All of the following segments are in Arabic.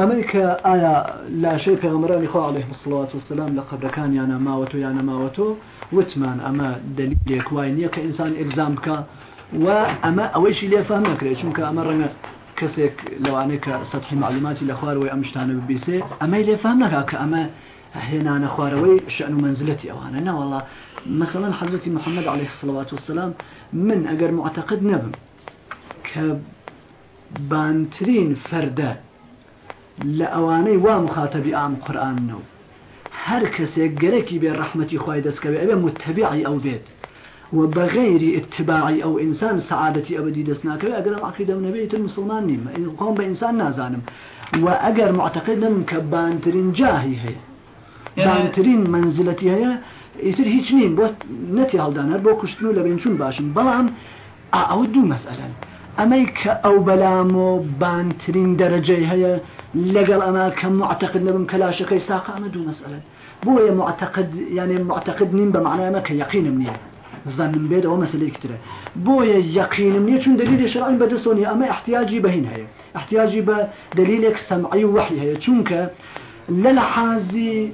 ئەمریکا ئایا لاشەی پێغمرانی خوا عليه الصلاة والسلام لە قبرەکانیانە ماوەتۆ یانە ماوەتۆ وتمان ئەمە دلیلێک وای نییە کە ئینسان ئلزام بکە و ئەمە ئەوەیشی لێ فهم نەکرێت چونکە ئەمە ڕەنگە کەسێک لەوانەیە کە سەحی معلوماتی لە خوارەوەی شتانە ببیسێ ئەمەی فهم نەکا کە ئەمە هێنانە خوارەوەی شأن و منزلەتی ئەوانە مثلا حضرتی محمد عليه الصلاة والسلام من ئەگەر معتقد نەبم کە بانترین فەردە لە ئەوانەی وا مخاتەبی ئام قورآانەوە هەر کەسێک گەرەکی بێ ڕحمەتی خی دەستکەوێ ئەبێ متتەبیعی ئەو بێت وبغير اتباعي أو انسان سعادتي ابدي دسناك اگر عقيده من نبيت المسلمان نيم قوم بانسان نازانم. واگر معتقد نم كبانترين جاهي هي بانترين منزلتي هي يتر هيچ نين بو نتي هالدان هر بو كشتنو لبين شون باشم. بلام أو دو مسألة ئەمەی کە ئەو بەلام و بانترین دەرەجەی هەیە لەگەڵ ئەمە کە معتقد نبم کەلاشەکەی ساقا ئەمە دوو مەسئلە بۆیە معتقد یعنی معتقد نیم بە معنایمە کە یقینم نییە زانم بێت ئەوە مەسلەی کترە بۆیە یقینم نییە چون دلیلی شرعین بەدەستۆنی ئەمە احتیاجی بەهین هەیە احتیاجی بە دلیلێک سەمعی وحی هەیە چونکە لە لە حازی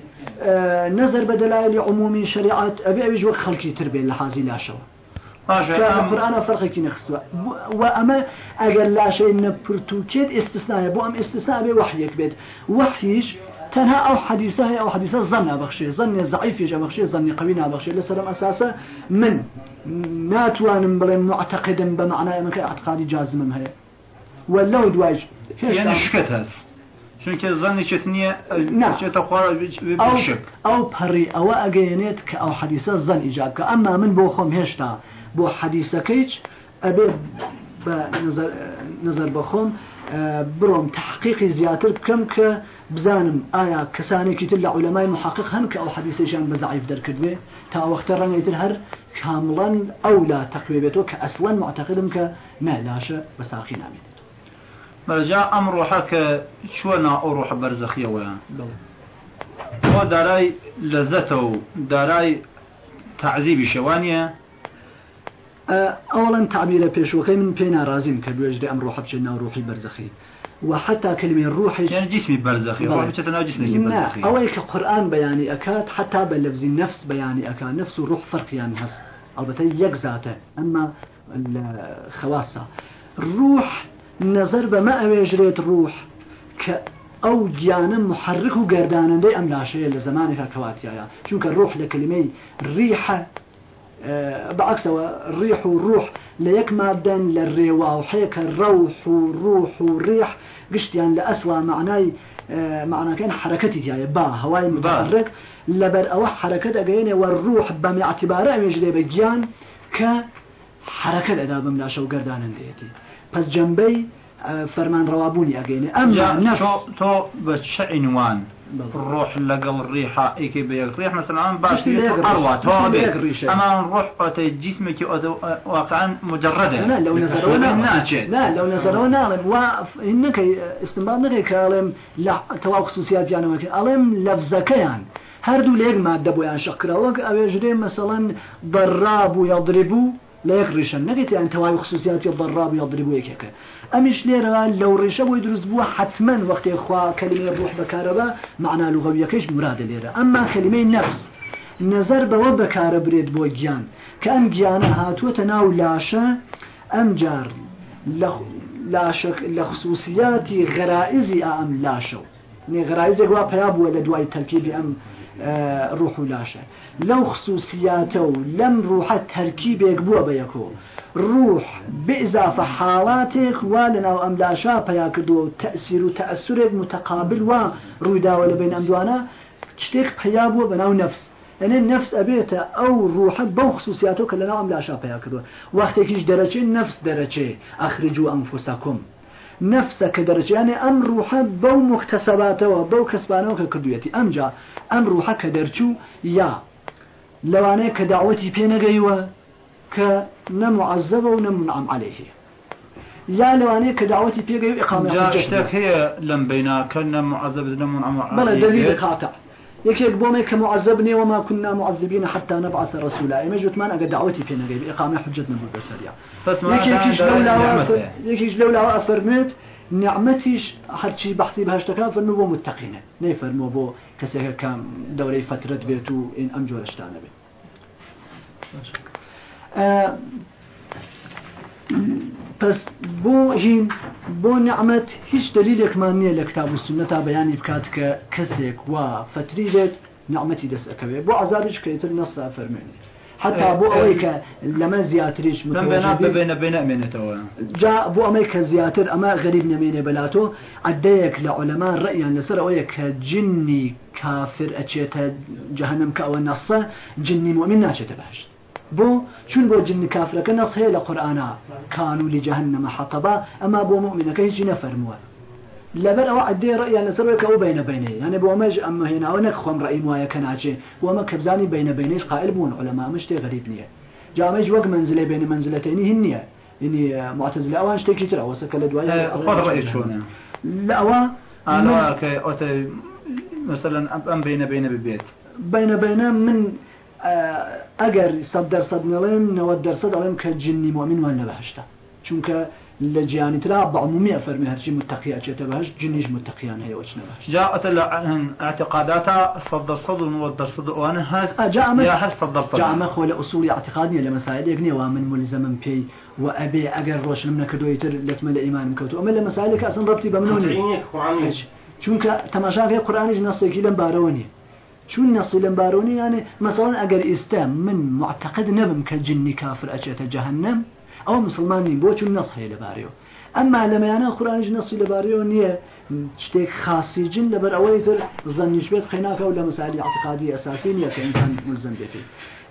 نظر بە دلایلی عمومی شریعت ئەبێ ئەویش وەک خەڵکی تر بێت لە حازی لاشەوە قورآن فرقێکی نەخستووە و ئەمە ئەگەر لاشەی نەپرتوچێت ئێستسنایە بۆ ئەم ئێستسنا بێ وحیەک بێت وحیش تەنها ئەو حەدیسە هەیە ئەو حەدیسە زەن نابەخشێ زەنێ زعیفیش ئەبەخشێ زەنی قوی نابەخشێ لەسەرم ئەساسە من ناتوانم بڵێم معتەقدم بە معنای ئەمەکە اعتقادی جازمم هەیە و لەو دوایش شکت هەست چونکە زانی چێت نییە ئەو پەڕی ئەوە ئەگەیەنێت کە ئەو حەدیسە زەن ئیجاب کە ئەمما من بۆ خۆم هێشتا بۆ حەدیسەکەیچ ئەبێ بە نظر بەخۆم بڕۆم تحقیقی زیاتر بکەم کە بزانم کەسانێکی تر لە عولەمای محقق کە ئەو حەدیسەیان بە زعیف دەرکردوێ. تا وەختە ڕەنگەیتر هەر کامڵەن ئەو لا تەقوێ بێتەوە کە ئەسڵەن معتەقدم کە مەلاشە بە ساقی نامێت. بەرجا ئەم ڕۆحە کە چوەنا ئەو ڕۆحە بەرزەخیەوەیان بۆ دارای اولا تعبير پێشوەکەی من پێ ناڕازیم کە دوێژدە ئەم ڕۆحە بچێت ناو ڕوحی بەرزەخی. وحتى كلمة الروح يعني جسمي برزخي روح جسمي برزخي أويك القرآن بياني أكاد حتى بلفظ النفس بياني أكاد نفس وروح فرق يعني هس البته يك ذاته أما الخواصة الروح نظر بما أويجريت الروح ك أو جانا محرك وقردانا دي أم لا شيء لزمانك كواتيا شو كالروح لكلمة ريحة بعكس الريح والروح. ليك مادة للريوا وحيك الروح والروح والريح. قشت يعني لأسوأ معناي معنى كان حركتي يعني با هواي متحرك. لبر أو حركة أجيني والروح بم اعتباره يجري بجيان كحركة أدا بملا شو قردان ديتي. بس جنبي فرمان روابوني أجيني أما نفس تو بس عنوان. ڕۆح لەگەڵ ڕیحا ئیکی بە یەک ڕێح مەسلمان باش ئەمان ڕۆح پاتەی جسمێکی واقعان مجرڕدە لەو نظرەوە ناچێت لەو نظرەوە ناڵێم. وا نەکەی ئستمبال نەکەی کاڵێم لە تەواو خصوسیات جیانەوەکە ئەڵێم لەفزەکەیان. هەردوو لێک مادە بۆیان شەکراوەک ئەوێژرێ مەسەڵەن دەڕاب و یاڵدرێ بوو لە یەک ڕیشە نەگەیت ئەن تەواوی خصوصیاتی بەڕاب یاضرب یەکەکە ئەمیش لێرەوە لەو ڕێشە بۆی دروست بووە حتمما وەختێ خوا کەلیمە ڕوح بەکارەوە معنا لوغەویەکەش مرادە لێرە. ئەمما کەلیمەی نەفس نظر بەوە بەکارە برێت بۆ گیان. کە ئەم گیانە هاتووەتە ناو لاشە ئەم جار لە خصوصیاتی غەرائزی ئەم لاشە. و نێ غەرائزێک وا پیا بووە لە دوای تەرکیبی ئەم ڕوح و لاشە. لەو خصوصیاتە و لەم ڕوحە تەرکیبێک بووە بە یەکۆ. ڕوح بئزافە حاڵاتێک وا لەناو ئەم لاشا پیا کردو و تەسیر و تەسرێک متقابل وا ڕوویداوە لە بین ئەم دوانە شتێک پیا بووە بەناو نفس. ئەنێ نفس ئەبێتە ئەو ڕوحە بەو خصوصیاتۆ کە لەناو ئەم لاشا پیا کردووە. وەختێکیش دەرەچێ نفس دەرەچێ. ئەخرج و ئەنفوسەکم نفسە کە دەرەجیانێ ئەم ڕوحە بەو مختەسەباتەوە بەو کەسبانەوە کە کردوێتی ئەمجا ئەم ڕوحە کە دەرچوو یا لەوانەیە کە داوەتی پێنەگەیوە کە نەمعزەبە و نەمنعام عليه یا لەوانەیە کە داوەتی پێگەی و ئقامە شتێک هەیە لەم بیناکە نەمعزەب نەمنعام بەڵێ دلیل قاطع. يكيك بومي كمعذبني وما كنا معذبين حتى نبعث رسولا. إما جوتمان أقد دعوتي في نغيب إقامة حجتنا بالبسرية يكيش لولا يكيش لولا أفرميت نعمتيش هرچی بحثی بهشتەکان فەرمو بۆ متتەقینە نەیفەرمۆ بۆ کەسێکە کام دەورەی فترت بێت و ئین ئەم جۆرەشتانە بێت پس بۆ هین بۆ نعممەت هیچ دلیلێکمان نییە لە کتاب و سنەتا بەیانی بکات کە کەسێک وا فتری بێت نعممەتی دەستەکەوێت بۆ عزارش کەتر نەسا فەرمێنێت حتا بۆ ئەوەی کە لەمە زیاتریش بێنە بێنەمێنێتەوە جا بۆ ئەمەی کە زیاتر ئەمە غەریب نەمێنێ بەلاتۆ عدەیەک لە عولەما ڕەیان لەسەر ئەوەیە کە جنی کافر ئەچێتە جەهنم کە ئەوە نەسە جنی مؤمن ناچێتە باشت بۆ چون بۆ جنی کافرەکە نەس هەیە لە قورآنا کانوا لجهنم حطبا ئەما بۆ مؤمنەکە هیچی نەفەرمووە. لەبەر ئەوە عدێ ڕیان لەسەرەوەی ئەو بینە بینێ یانە بۆ ئەمەش ئەمە هێناوە نەک خۆم ڕئی وایە کە ناچێ. بۆ ئەمە کەبزانی بینە بینەش قائل بوون. علەما ئەمە شتێ غەریب نییە. جامەش وەک منزلێ بینە منزلەتێنی هین نییە. ینی معتزل ئەوان شتێکی تر ئەوەسەکە لە دوای لە ئەوە مثلا ئەم بینە بینە ببێت. بینە بینە من ئەگەر سەد دەرسەد نڵێم نەوە دەرسەد ئەڵێم کە جننی مؤمن وان لە بەهشتا چونکە لە جیانی ترا بەعمومی فەرمی هەرچی متقی ئەچێتە بەهش جنیش متقیان هەیە وچنە بەش جاءت اعتقاداتها صد صد ودر صد وأنا هذا جاء ما هل صد صد جاء ما خول اصول اعتقاديه لمسائل يغني ومن ملزم من بي وابي اگر روشن من كدويتر لتمل ايمان كوتو اما لمسائل أصلا ربطي بمنوني چونکە تەماشاغی قورآانیش نسێکی لەم بارەوەنی چون لەم بارۆنی یانێ مەسەڵەن ئەگەر ئێستا من معتقد نەبم کە جننی کافر ئەچێتە جەهنم ئەو مسلمانی بۆ چون نەس هەیە لەبارەوە ئەمما لەمەیانە قورانیش نەسی لەبارەوە نییە شتێک خاصی جن لەبەر ئەوەی تر زەنیش بێت خێناکە و لە مەسالی عتقادی ئەساسی نییە کە ئینسان ملزم بێتی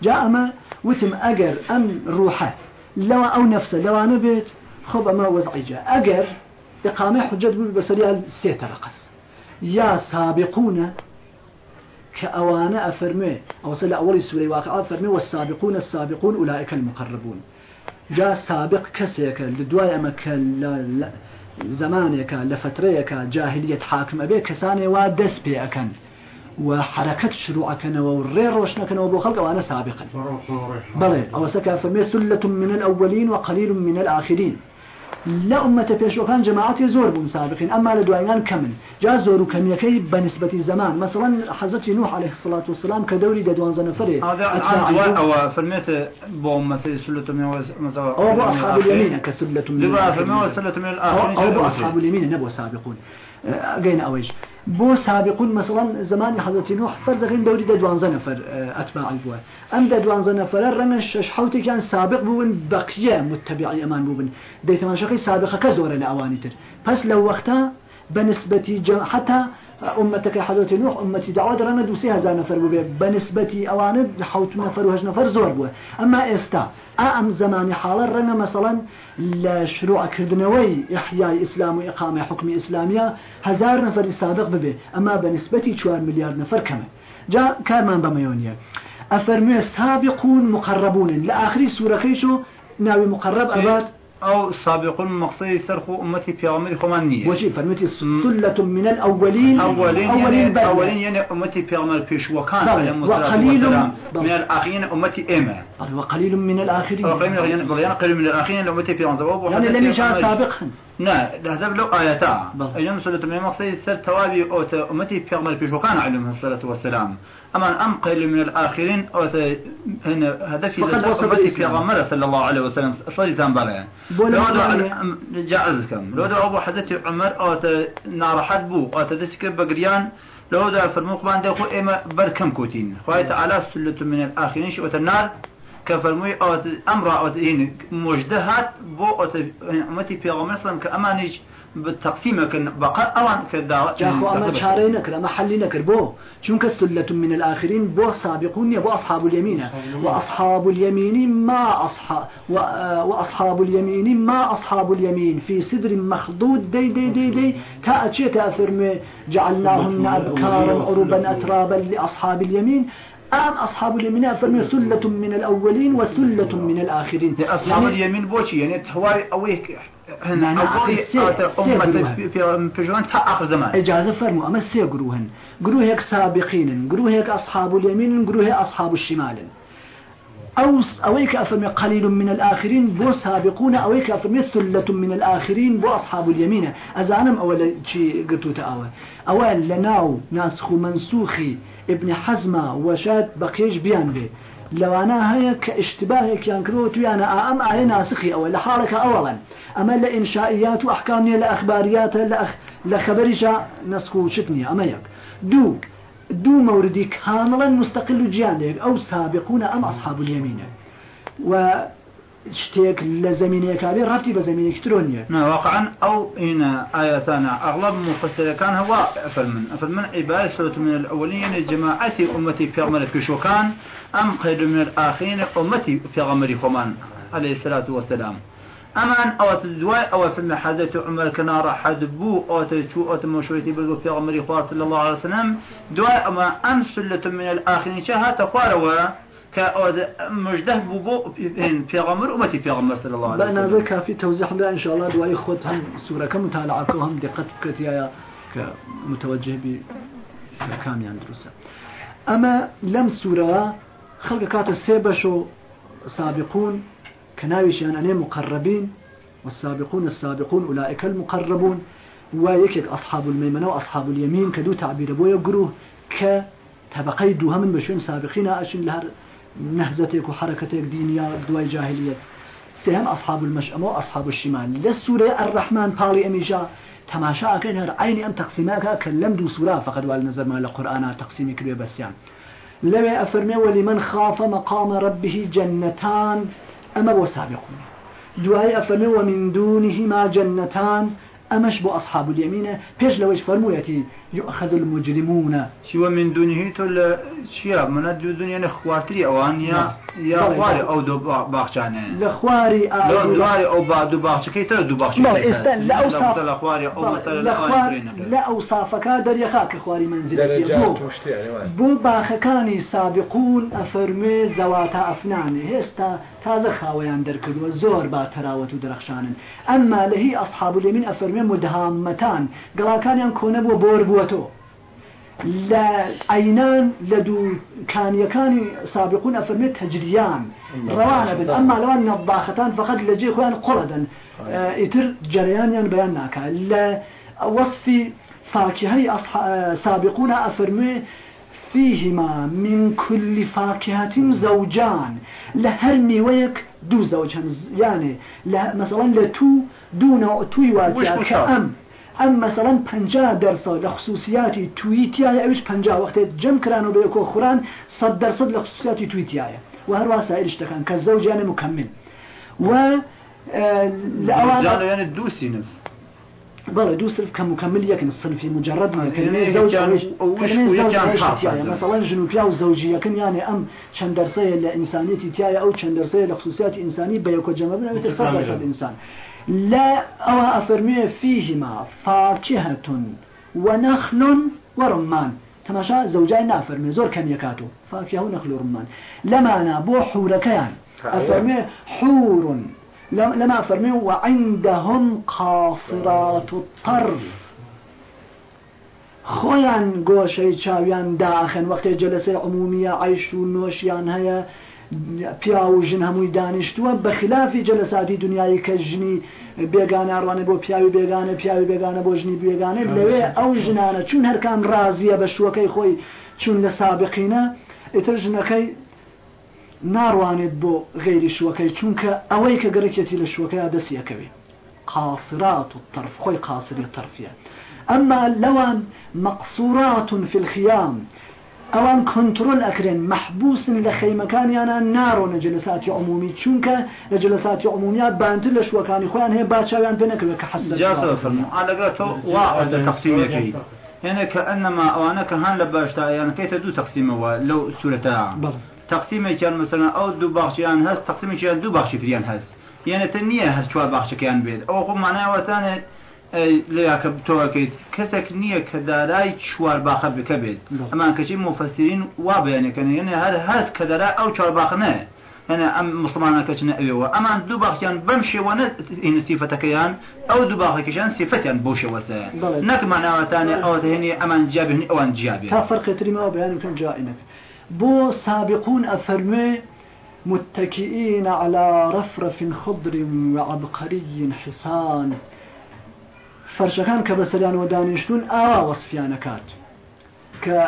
جا ئەمە وتم ئەگەر ئەم ڕوحە لەوە ئەو نەفسە لەوانە بێت خۆ ئەمە وەزعیجا ئەگەر إقامة حجة بسريال سيتر قص يا سابقون كأوانا أفرمي أو صلى أول سورة واقع أفرمي والسابقون السابقون أولئك المقربون. جا سابق كسيك لدواي أما زمانك لفتريك جاهلية حاكم أبي كساني وادس بي أكن وحركة شروع كان والرير روشنا كان وبو خلق وأنا سابقا. بلى أو سكا فمي ثلة من الأولين وقليل من الآخرين. لا أمة بيشوكان جماعات زور بون سابقين أما لدوائيان كمن. جا كميكي بنسبة الزمان. مثلا حضرت نوح عليه الصلاة والسلام كدوري دوان زنفري هذا الآن أو فرميت بو مسيح سلة من مزاوى أو أصحاب اليمين كسلة من الآخرين. أو بو أصحاب اليمين نبو سابقون. قين أويش. بو سابقون مثلا زمان حضرت نوح فرزقين دوري دوانزة نفر أتباع البوا أم دوانزة نفر رمى شش حوتي كان سابق بون بقية متبعي أمان بون ديت من شقي سابقة كزورة لأواني تر. بس لو وقتها بنسبة حتى أمتك حضرت نوح أمتي دعوة رنا دوسي هزار نفر بو بنسبة أواند حوت نفر وهج نفر زور بو أما إستا أم زمان حال رنا مثلا لشروع كردنوي إحياء إسلام وإقامة حكم إسلامية هزار نفر سابق ببي أما بنسبة 4 مليار نفر كمان جاء كارمان بميونيا أفرمي سابقون مقربون لآخر سورة كيشو ناوي مقرب أباد أو سابقون مقصد سرخو أمتي في عمر خمانية وشي فرمتي سلة من الأولين. أولين أولين يعني, أولين يعني أمتي في عمر فيش وكان وقليل من الآخرين أمتي إما. وقليل من الآخرين. وقليل يعني قليل من الآخرين أمتي في عمر يعني لم يجاء سابقا. نعم هذا لو آياتا أيام سلة من مقصد سر توابي أو أمتي في عمر فيش وكان عليهم الصلاة والسلام أما أم قليل من الآخرين أو هنا هدفي لأمتي في عمر صلى الله عليه وسلم صلي زنبالين جائز كم لو ده أبو حدث عمر أو نار حد بو. أو تذكر بقريان لو ده فرموق بان ده خو إما بركم كوتين خواهي تعالى سلة من الآخرين شو النار كفرموي أو أمر أو مجدهات بو أو أمتي في عمر صلى كأمانيش بالتقسيم كن بقى أوان كدا جاكو أما شاري نكر أما حلي نكر. بو شنك سلة من الآخرين؟ بو سابقون يبو أصحاب اليمين. وأصحاب اليمين ما أصحاب وأصحاب اليمين ما أصحاب اليمين. في سدر مخضود دي دي دي دي. تأتي تأثر جعلناهن أبكارا عربا أترابا لأصحاب اليمين. أم أصحاب اليمين فرمي سلة من الأولين وسلة من الآخرين. أصحاب يعني اليمين بوشي يعني تهواري أويك هنا أقول أمة في في تا آخر زمان. إجازة فرموا أما سي قروهن قروه هيك سابقين قروه هيك أصحاب اليمين قروه هيك أصحاب الشمال. أو أويك أفرمي قليل من الآخرين بو سابقون أويك أفرمي ثلة من الآخرين بو أصحاب اليمين. أزانم أول شيء قلتو تأوى أول لناو ناسخ منسوخي ابن حزمة وشاد بقيش بيان به لو أنا هيا كاشتباه كان كروت أنا أم أي ناسخي أول لحالك أولا أما لإنشائيات وأحكامي لأخباريات لأخ لخبرجة نسخو شتني أما يك دو دو موردي كاملا مستقل جيان أو سابقون أم أصحاب اليمين و زمینەکە بێ ڕاتی بە زمینێک ترۆنیە واقعا ئەو ئینە ئاياتانە ئەغڵب مفسرەکان هەوا ئەفەرمن ئەفەرمن عیبای سورة من الأولين جماعة أمتي في غمر كشوكان أم خير من الآخرين أمتي في غمر خمان عليه الصلاة والسلام. أمان أو تدواي أو في حدث عمر كنا راح حد بو أو تشو أو تمشويتي بلغو في عمر خوار صلى الله عليه وسلم. دواء أما ام سلة من الآخرين شها تخوار كأود مجده بو في غمر أمتي في غمر صلى الله عليه وسلم. بأنا ذكر في توزيح ده إن شاء الله. دواي خد هم سورة كمتالعة هم دقت كتيا كمتوجه ب كام يندرسه أما لم سورة خلق كات السيبشو سابقون. كناويشان أني مقربين والسابقون السابقون أولئك المقربون. ويكيك أصحاب الميمنة وأصحاب اليمين كدو تعبير بو يقروه كتبقي دوها من بشين سابقين أشن لها نهزتك وحركتك دينية دواي جاهلية سهم أصحاب المشأمة وأصحاب الشمال. للسورة الرحمن بالي أميجا تماشا كان هر عيني أم تقسيمك كلم دو سورة فقد والنظر ما لقرآن تقسيمي كبير بس يعني لما أفرمي ولمن خاف مقام ربه جنتان. أما وسابقون. دعاء أفرمي ومن دونهما جنتان أمش بو أصحاب اليمين بيش لوش فرمويتي يؤخذ المجرمون. شو من دونه تل شيا من دو دنيا خواتري أوان يا يا خواري أو دو باخشانه. لخواري أو دواري أو بعد دو باخش كي ترى دو باخش لا إستن لا أوصاف لخواري أو مثلا لا أوصافك در يخاك خواري منزلتي بو بو باخكاني سابقون أفرمي زواتا أفنان هستا تازه خاويان در كدو زور با تراوت درخشانن. أما لهي أصحاب اليمين أفرمي مدهامتان. قلاكان ينكون بو بور بوتو لا عينان لدو كان يكاني سابقون أفرمي تجريان روانا بد أما لو أن الضاختان فقد لجي خوان قردا آه، اتر جريان يعني بياناك لا وصف فاكهي سابقون أفرمي فيهما من كل فاكهة زوجان لهرني ويك دو زوج يعني مثلا لتو دون توي واتيا كأم ام. مثلا 50 درصد لخصوصيات تويتيا اوش 50 وقت جمع كرانو بيكو خوران 100 درصد لخصوصيات تويتيا وهر واسائل اشتكان كالزوج يعني مكمل و آه، لأوان يعني دوسي نفس بله دو كمكمل يكن الصنف مجرد من كلمة زوج كلمة زوج مثلا جنوبيا وزوجية كن يعني درسية لإنسانية تيايا أو چند درسية لخصوصيات إنسانية بيكو جمع بنا ويتصل درسات إنسان. لا أو أفرمي فيهما فاكهة ونخل ورمان. تماشا؟ زوجين نافرمي زور كم يكاتو؟ فاكهة ونخل ورمان. لما أنا بو حوركيان أفرمي حور لما فرمي وعندهم قاصرات الطرف. خۆیان گۆشەی چاویان داخن وەختی جلسه عمومیە عیش و نۆشیان هەیە پیا و ژن هەمووی دانیشتووە بە خلافی جلساتی دنیای کە ژنی بێگانەڕوانە بۆ پیاوی بێگانە پیاوی بێگانە بۆ ژنی بێگانێ لەوێ ئەو ژنانە چون هەرکان ڕازیە بە شوەکەی خۆی چون لە سابقینە ئیتر ژنەکەی بۆ غێری شوەکەی چونکە ئەوەی کە گەرەکێتی لە شوەکەی دەستیەکەوی قاصرات و طرف خۆی قاسری طرفە ئەمما لەوان مەقصورات في الخيام ئەوان کنترل ئەکرێن محبوسن لە خەیمەکانیانە ناڕۆ لە جلساتی عمومی چونکە لە جلساتی عمومیات بانتر لە شوەکانی خۆیان هەیە باچاویان پێ نەکەوێت کە حەس تقسیمەکەی هنا كأنما أوانك هان لباشتا يعني كيف دو تقسيمه لو سورة تقسیمێکیان مثلا ئەو دوو باخشیان هەست تقسیمێکیان دوو باخشی فریان هەست. یانەتە نییە هەر چوار باخشەکەیان بێت. ئەو خۆ مانایوەتانێت لەکە بتۆەکەیت کەسێک نییە کە دارای چوار باخە بکە بێت. ئەمان کەچی مفەسترین وا بەیانەکەن. یعنی هەر هەست کە دەرا ئەو چوار باخە نە هەنە ئەم مسلمانەکە چنە ئەوێەوە. ئەمان دوو باخیان بەم شێوەنە ئین سیفەتەکەیان ئەو دوو باخەکەشان سیفەتیان بۆ شێوەسەیە نەکماناوەتانێ ئەوە هێنی ئەمان جیابنی ئەوان جیابێت تا فەرقێتری ما بەیانکەن جائینەکە بۆ سابقون ئەفەرمێ متكئين على رفرف خضر وعبقري حصان. فرشكان كبسليان ودانشتون آوا وصفيان كات ك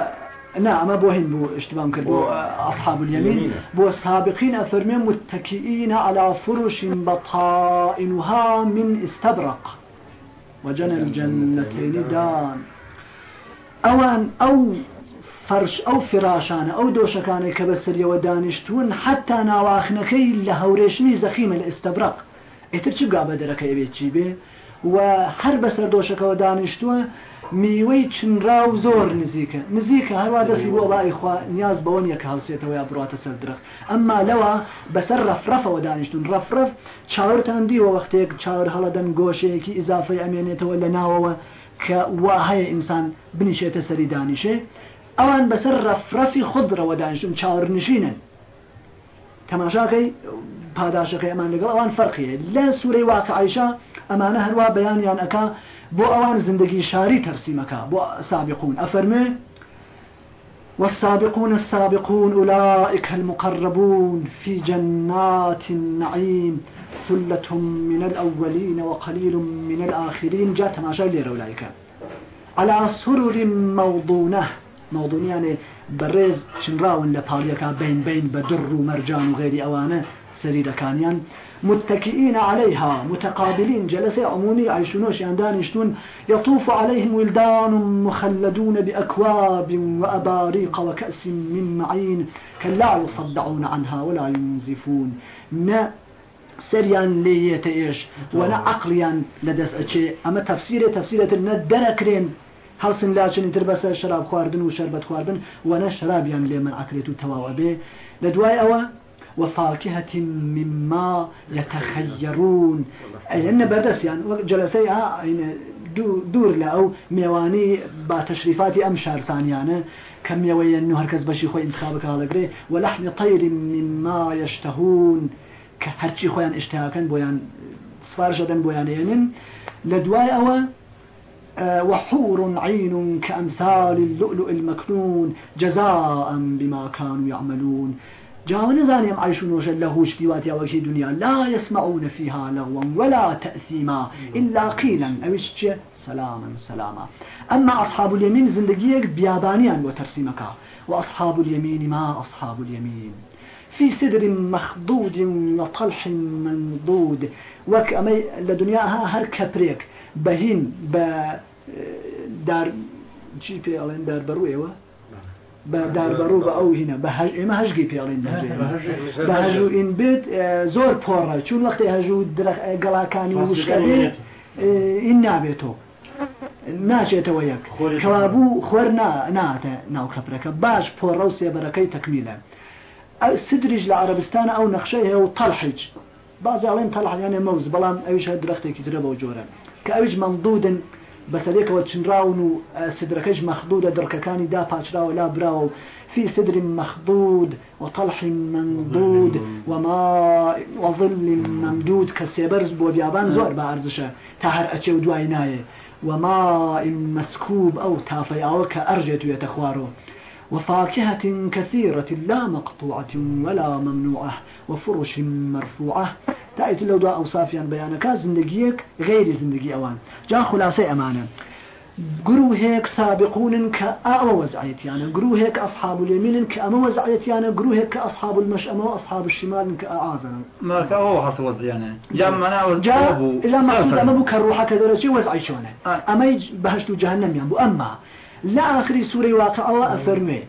نعم بو هين بو اشتباه كربو أصحاب اليمين. بو السابقين أفرمين متكئين على فرش بطائنها من استبرق. وجنى الجنتين دان. أوان أو فرش أو فراشان أو دوشكان كبسر ودانشتون حتى ناواخنكي لهوريشني زخيم الاستبرق اتر چه قابه دركه يبيتشي به و هەر بەسەر دۆشەکەەوە دانیشتووە میوەی چنرا و زۆر نزیکە. نزیکە هەروە دەستی بۆ بایخوا نیاز بەوە نیە کە هەوسێتەوە یا بڕاتە سەر درخت. ئەمما لەوە بەسەر ڕفرەفەوە دانیشتون ڕفرف چاورتان دیوە وەختێک چاور هەڵەدەن گۆشەیەکی ئیزافی ئەمێنێتەوە لە ناوەوە کە وا هەیە ئینسان بنیشێتە سەری دانیشێ. ئەوان بەسەر ڕفرەفی خودرەوە دانیشتون چاور نشینن تەماشاکەی پاداشەکەی ئەمان لەگەڵ ئەوان فەرقیە لە سوورەی واقعیشە ئەمانە هەروە بەیانیان ئەکا بۆ ئەوان زندگی شاری تەرسیمەکە بۆ سابقون. ئەفەرمێ والسابقون السابقون أولئك المقربون في جنات النعيم. ثلة من الأولين وقليل من الآخرين. جاء تماشا ليرة أولئك. على سرر موضونة يعني برز شنراون لباليكا بين بين بدر ومرجان وغير أوانه سرير كانيان متكئين عليها متقابلين جلسة عمومي عيشونوش يشتون يطوف عليهم ولدان مخلدون بأكواب وأباريق وكأس من معين كلا يصدعون عنها ولا ينزفون. ما سريان ليت إيش ولا عقليا لدس أما تفسير تفسيرة الندركرين هەڵسن لاچنی تر شراب خواردن و شربەت خواردن و نە شرابیان لێ من عکرێت و تەواوە بێ. لە ئەوە وفاكهة مما يتخيرون أي أن بردس يعني جلسي ها دور لأو ميواني با أم شهر ثانيانه كم يوي أنه هركز بشي خوي انتخابك هذا ولحم طير مما يشتهون كهرشي خويا اشتهاكا بويان سفارشة بويان ينن لدواي أوى آه، وحور عين كأمثال اللؤلؤ المكنون جزاء بما كانوا يعملون. جاو نزانيم عيشون وشل لهوش ديواتي وكي دنيا لا يسمعون فيها لغوا ولا تأثيما إلا قيلا أوش سلاما سلاما. أما أصحاب اليمين زندگيك بيابانيا وترسيمك وأصحاب اليمين ما أصحاب اليمين في سدر مخضود وطلح منضود وك أمي لدنياها هر كبريك بهين ب دار چی پێ ئەڵێن دار بەڕوێەوە بە داربەڕوو بە ئەو هینە ئێمە هەژگی پێڵین بە هەژوو ئین بێت زۆر پۆڕە. چون وەختی هەژوو گەڵاکانی وشکە بێت ئین نابێتەوە ناچێتەوە یەک. کەوابوو خوەر ناتە ناو کەپرەکە باش پۆڕە و سێبەرەکەی تەکمیلە. سدریش لە عربستان ئەو نەخشەی هەیە و تەڵحیج. بازاڵێن تەڵحیانێ مەوز بەڵام ئەویش هە درەختێکی ترە بەو جۆرە. کە ئەویش مەمدودن بەسەرێکەوە چنراون و سدرەکەش مەخدودە دڕکەکانی دا پاچراوە لا براوە و في سدر مخضود وطلح منضود وما وظل ممدود كسيبرز بو بيابان زور بارزشه تهر أتشي ودواي نايه وماء مسكوب أو تافي أو كأرجت يتخوارو وفاكهة كثيرة لا مقطوعة ولا ممنوعة وفرش مرفوعة. تأتي لو دعا أوصافيا بيانك زندگيك غير زندگي أوان. جا خلاصة أمانة قرو هيك سابقون كأو وزعيتيانا قرو هيك أصحاب اليمين كأما وزعيتيانا قرو هيك أصحاب المشأمة وأصحاب الشمال كأعاذنا ما كأو حص وزعيانا جا منا جا. إلا مقصود أما بك الروح كذا شيء وزعي شونه آه. لا آخر سورة واقع أفرمي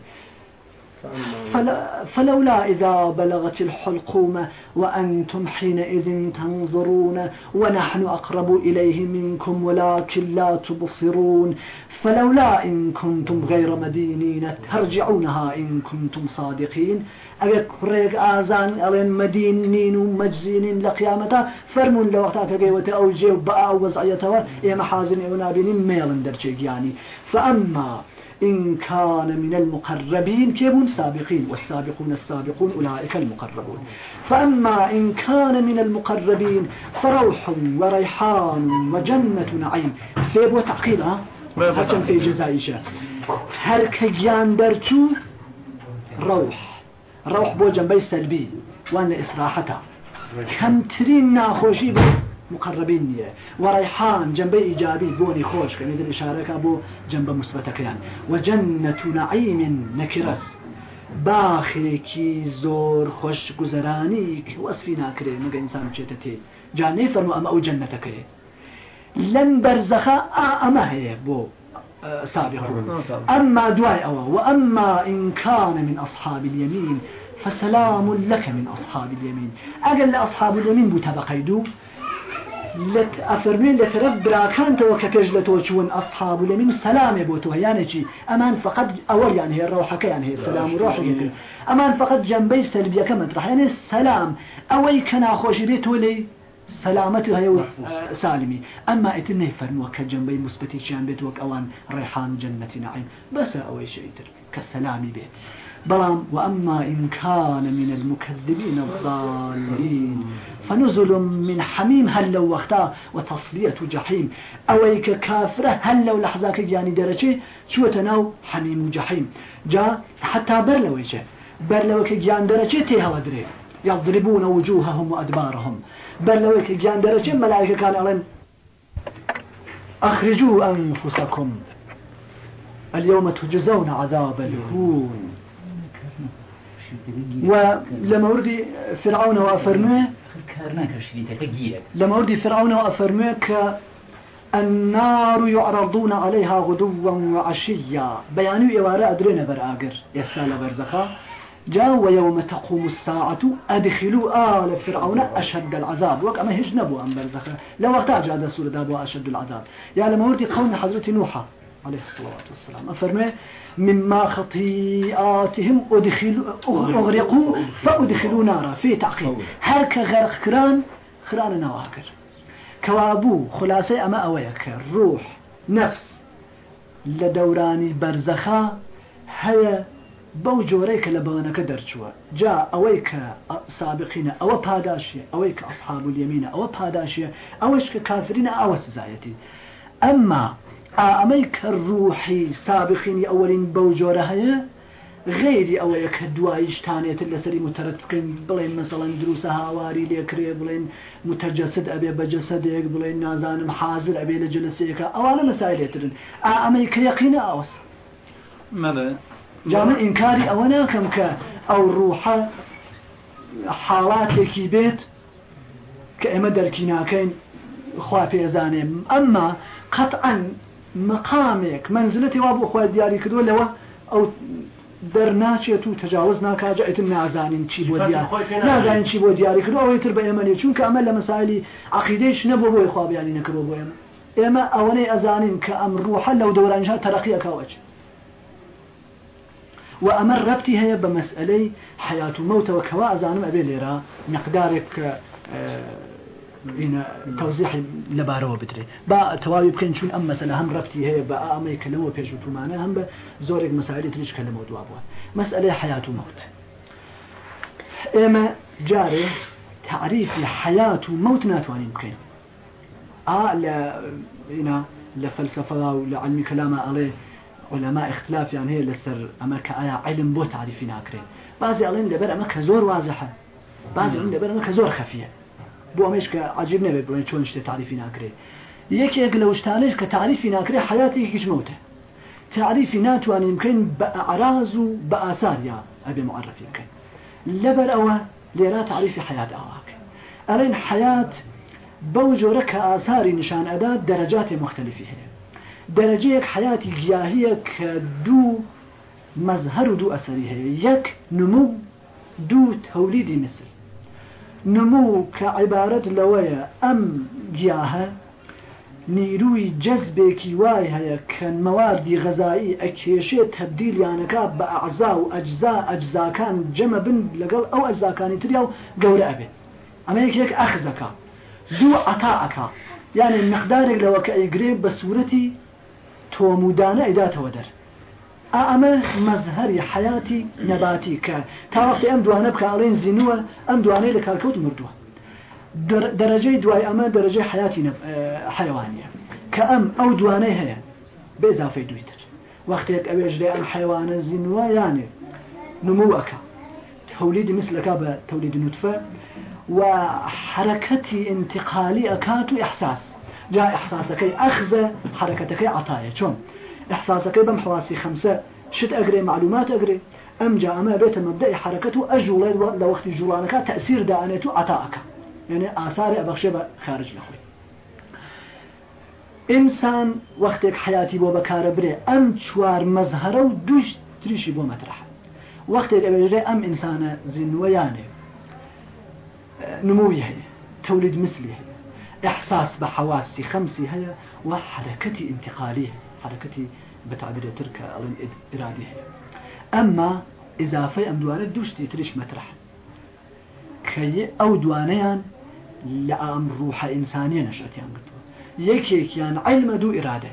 فلولا إذا بلغت الحلقوم وأنتم حينئذ تنظرون ونحن أقرب إليه منكم ولكن لا تبصرون فلولا إن كنتم غير مدينين ترجعونها إن كنتم صادقين. أجل كريك آزان ألين مدينين ومجزين لقيامتا فرمون لوقتاك قيوة أو جيو بقى وزعيتها إيه محازن إونابين ميلن درجيك يعني فأما إن كان من المقربين كيبون سابقين؟ والسابقون السابقون أولئك المقربون. فأما إن كان من المقربين فروح وريحان وجنة نعيم فيب وتعقيد ها؟ في جزائشة هر درچو روح. روح بو جنبي سلبي. وان إسراحتها كم ترين ناخوشي بو مقربين نية وريحان جنب إيجابي بوني خوش. كان يدل إشارة بو جنب مثبتك يعني. وجنة نعيم نكرس. باخێکی زۆر خۆش گوزەرانی وەسفی ناکرێ مەگە ئینسان بچێتە تێ جانێ فەرمو ئەمە ئەو جەنەتەکەێ لەم بەرزەخە ئەمە هەیە بۆ سابق. أما دواي أوا. وأما إن كان من أصحاب اليمين فسلام لك من أصحاب اليمين. أقل أصحاب اليمين بتبقيدو لت أفرمين لترف براكان تو كفج لتوشون أصحاب اليمين سلام يبوتوها يعني شي. أمان فقط أول يعني هي الروحة يعني هي السلام روح أمان فقط جنبي سلبية كما ترح يعني السلام أوي كان أخوش بيت ولي سلامته هي سالمي. أما إتنه فرموا كجنبي مثبتي شان بيت وك أوان ريحان جنة نعيم. بس أوي شيء كالسلام بيت. بلام وأما إن كان من المكذبين الضالين. فنزل من حميم هل لو وقتا وتصلية جحيم. أويك كافرة هل لو لحظاك يعني درجة شو تناو حميم جحيم. جاء حتى برلويك برلوك جان درجة تيها ودري يضربون وجوههم وأدبارهم. برلوك جان درجة ملائكة كان ألين أخرجوا أنفسكم. اليوم تجزون عذاب الهون. ولما وردي فرعون وأفرمه لما وردي فرعون وأفرمه النار يعرضون عليها غدوا وعشيا. بيانو يوارا أدرينا برآقر. يسال برزخا. جاء ويوم تقوم الساعة أدخلوا آل فرعون أشد العذاب. وك أما هجنبوا أم برزخا. لو وقت أجاد سورة دابوا أشد العذاب. يعني لما وردي قول حضرة نوحة. عليه الصلاة والسلام. أفرمي مما خطيئاتهم أغرقوا فأدخلوا نارا. في تعقيب. هرك غرق كران خران نواكر كوابو خلاصي أما أويك روح نفس لدوراني برزخا هيا بەو جۆرەی کە لە بەوانەکە جا ئەوەی کە سابقینە ئەوە پاداشیە ئەوەی کە ئەسحاب و یەمینە ئەوە ئەمما ئەمەی کە ڕوحی سابقینی ئەوەرین بەو جۆرە هەیە غێری ئەوەیە کە دواییشتانێت لەسەری متەرت بکەین بڵێن مەسەڵەن دروسە هاواری لێکرێ بڵێن متەجەسد ئەبێ بەجەسەدێک بڵێن نازانم حازر ئەبێ لە جلسەیەەکە ئەوانە مەسایلێترن ئەمەی کە یەقینە ئەوس جامن ئینکاری ئەوە ناکەم کە ئەو ڕوحە حاڵاتێکی بێت کە ئێمە دەرکی ناکەین خوا پێزانێ ئەمما قەتعا مقامێک منزلەتی وا بۆ خۆی دیاری کردووە لەوە ئەو دەرناچێت و تەجاوز ناکاجە ئیتر نازانین چی بۆ نازانین چی بۆ دیاری کردو ئەوەی تر بە ئێمەێ چونکە ئەمە لە مەسایلی عقیدەیش نەبوو بۆی خوابیانی نەکردو بۆ ئێمە. ئێمە ئەوەنەی ئەزانین کە ئەم ڕوحە لەو دەورانجا تەرەقیەکەوەچ وأمر ربتي هي بمسألة حياة وموت وكوا أزانم أبي ليرا مقدارك هنا توزيح لبارەوە بدرێ با تەواوی بکەین چون ئەم مەسەلە هەم ڕفتی هەیە بە ئامەی کەلەوە پێشوتمانە هەم بە زۆرێک مەسالی تریش کە لەمە دوا بووە مەسئلەی حیات و مەوت ئێمە جارێ تعریفی حیات و مەوت ناتوانین بکەین ئا لە لە فەلسفە و لە علمی کەلامە ئەڵێ علماء اختلاف يعني هي لسر أما كآية علم بو تعريفي ناكرين بعضي علم دبر أما كزور واضحة. بعضي علم دبر أما كزور خفية بۆ ئەمەش کە عجیب نەبێت بڵێن چۆن شتێ تعریفی ناکرێ. یەکێک لە شتانش کە تعریفی ناکرێ حیاتی هیچ موتە تعریفی ناتوانین بکەین بە ئەعراز و بە ئاساریا ئەبێ معرفی بکەین. لەبەر ئەوە لێرا تعریفی حیات ئاواکە. ئەڵێن حیات بەو جۆرە کە ئاساری نیشان ئەدا دەرەجاتی مختلفی هەیە. دەرەجەیەک حیاتی گیاهیە کە دوو مەزهر و دوو ئەسەری هەیە. یەک نمو دوو تەولیدی مثل. نمو کە عیبارەت لەوەیە. ئەم گیاهە نیروی جەزبێکی وای هەیە کە مەوادی غەزایی ئەکێشێت تەبدیلیانەکە بە ئەعزا و ئەجزا ئەجزاکان جەمە بن لەگەڵ ئەو ئەجزاکانی تریا و گەورە ئەبێت ئەمە یەکێک ئەخزەکە. دوو ئەتاعەکە یعنی مقدارێک لەوە کە ئەیگرێ بە سوورەتی تۆمودانە ئەیداتەوە دەر. ئەمە مەزهری حیاتی نەباتی کە تاوەختی ئەم دوانە بکڵێن زیینوە ئەم دوانەی لە کارکەوت مردووە. دەرەجەی دوای ئەمە دەرەجەی حیاتی حیوانە کە ئەم ئەو دوانەی هەیە بێزافی دویتر وەختێک ئەوێژ لێ ئەم حیوانە زیینوە یانێ نموەکە تەولیدی مثلەکە بە تەولید نوتفە. و حرەکەتی انتقالی ئەکات و ئەحساس. جا ئەحساسەکەی ئەخزە حرەکەتەکەی عتاە چۆن؟ شون إحساسك بمحواسي خمسة. شت أقري معلومات أقري. أم جاء ما بيت مبدأ حركته أجول لوقت جولانك تأثير دانيته عطاءك. يعني آثار أبخشي خارج لخوي إنسان وقتك حياتي بو بكار بري أم چوار مظهره و دوش تريشي بو مطرح وقتك أبجري أم إنسان زنويانه نموي هي تولد مثلي هي إحساس بحواسي خمسي هي وحركتي حرکەتی بەتابیرێتتر کە ئەڵێن ئرادی هەیە. ئەمما ئزافەی ئەم دووارە دوشتی تریش مەترح کە ئەو دوانەیان لە ئام ڕوحە ئینسانیە نەشەتیان گرتووە. یەکێکیان عیلمە دوو ئرادە.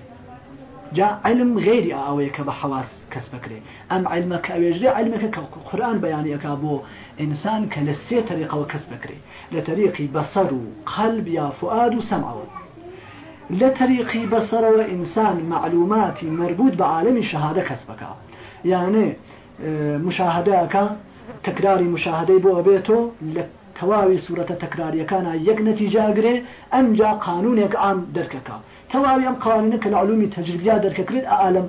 جا علم غێری ئەوەیە کە بە حواس کەس بکرێ. ئەم علمەکە ئەوێژێ علمەکە کە قورآان بەیانەکە بۆ ئینسان کە لە سێ تەریقەوە کەس بکرێ. لە تەریقی بەسەر و قەلب یا فعاد و سەماوە لە تەریقی بەسەرەوە ئینسان معلوماتی مربوط بە عالمی شەهادە کەس بکە یانێ مشاهدەکە تکراری مشاهدەی بۆ بێتۆ لە تەواوی سوورەتە تەکراریەکانە یەک نەتیجاگرێ ئەمجا قانونێک ئام دەرکەکە تەواوی ئەم قوانینە کە لە علومی تەجربیا دەرکەکرێت ئالم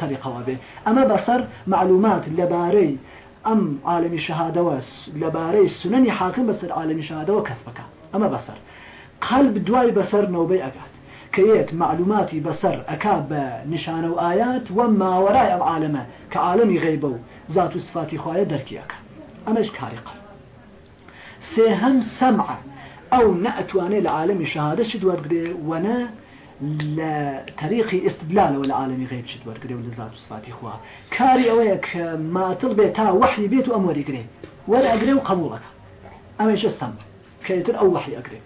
طریقەوە بێ ئەمە بەسەر معلومات لەبارەی ئەم عالمی شەهادەوە لەبارەی سنەنی حاکم بەسەر عالمی شەهادەوە کەس بکە ئەمە بەسەر قەلب دوای بەسەر نەوبەی ئەگات کەیت معلوماتی بەسەر ئەکا بە نیشانە و ئايات و ماوەرای ئەم عالمە کە عالمی غیبە و ذات و سفاتی خوایە دەرکیەکە ئەمەش کاری قەلب سێهم سەمع ئەو نەئتوانێت لە عالمی شهادە چ دووەرگێ وەنە لە طریقی استدلالەوە لە عالمی غیب چ دووەرگێ و لە زات سفاتی خوا ئەوەیە کە ماتڵ بێت تا وحی بێت و ئەم وەریگرێ وەرئەگرێ و قبولەکە ئەمەشە سەم کەتر ئەو وحی ئەگرێ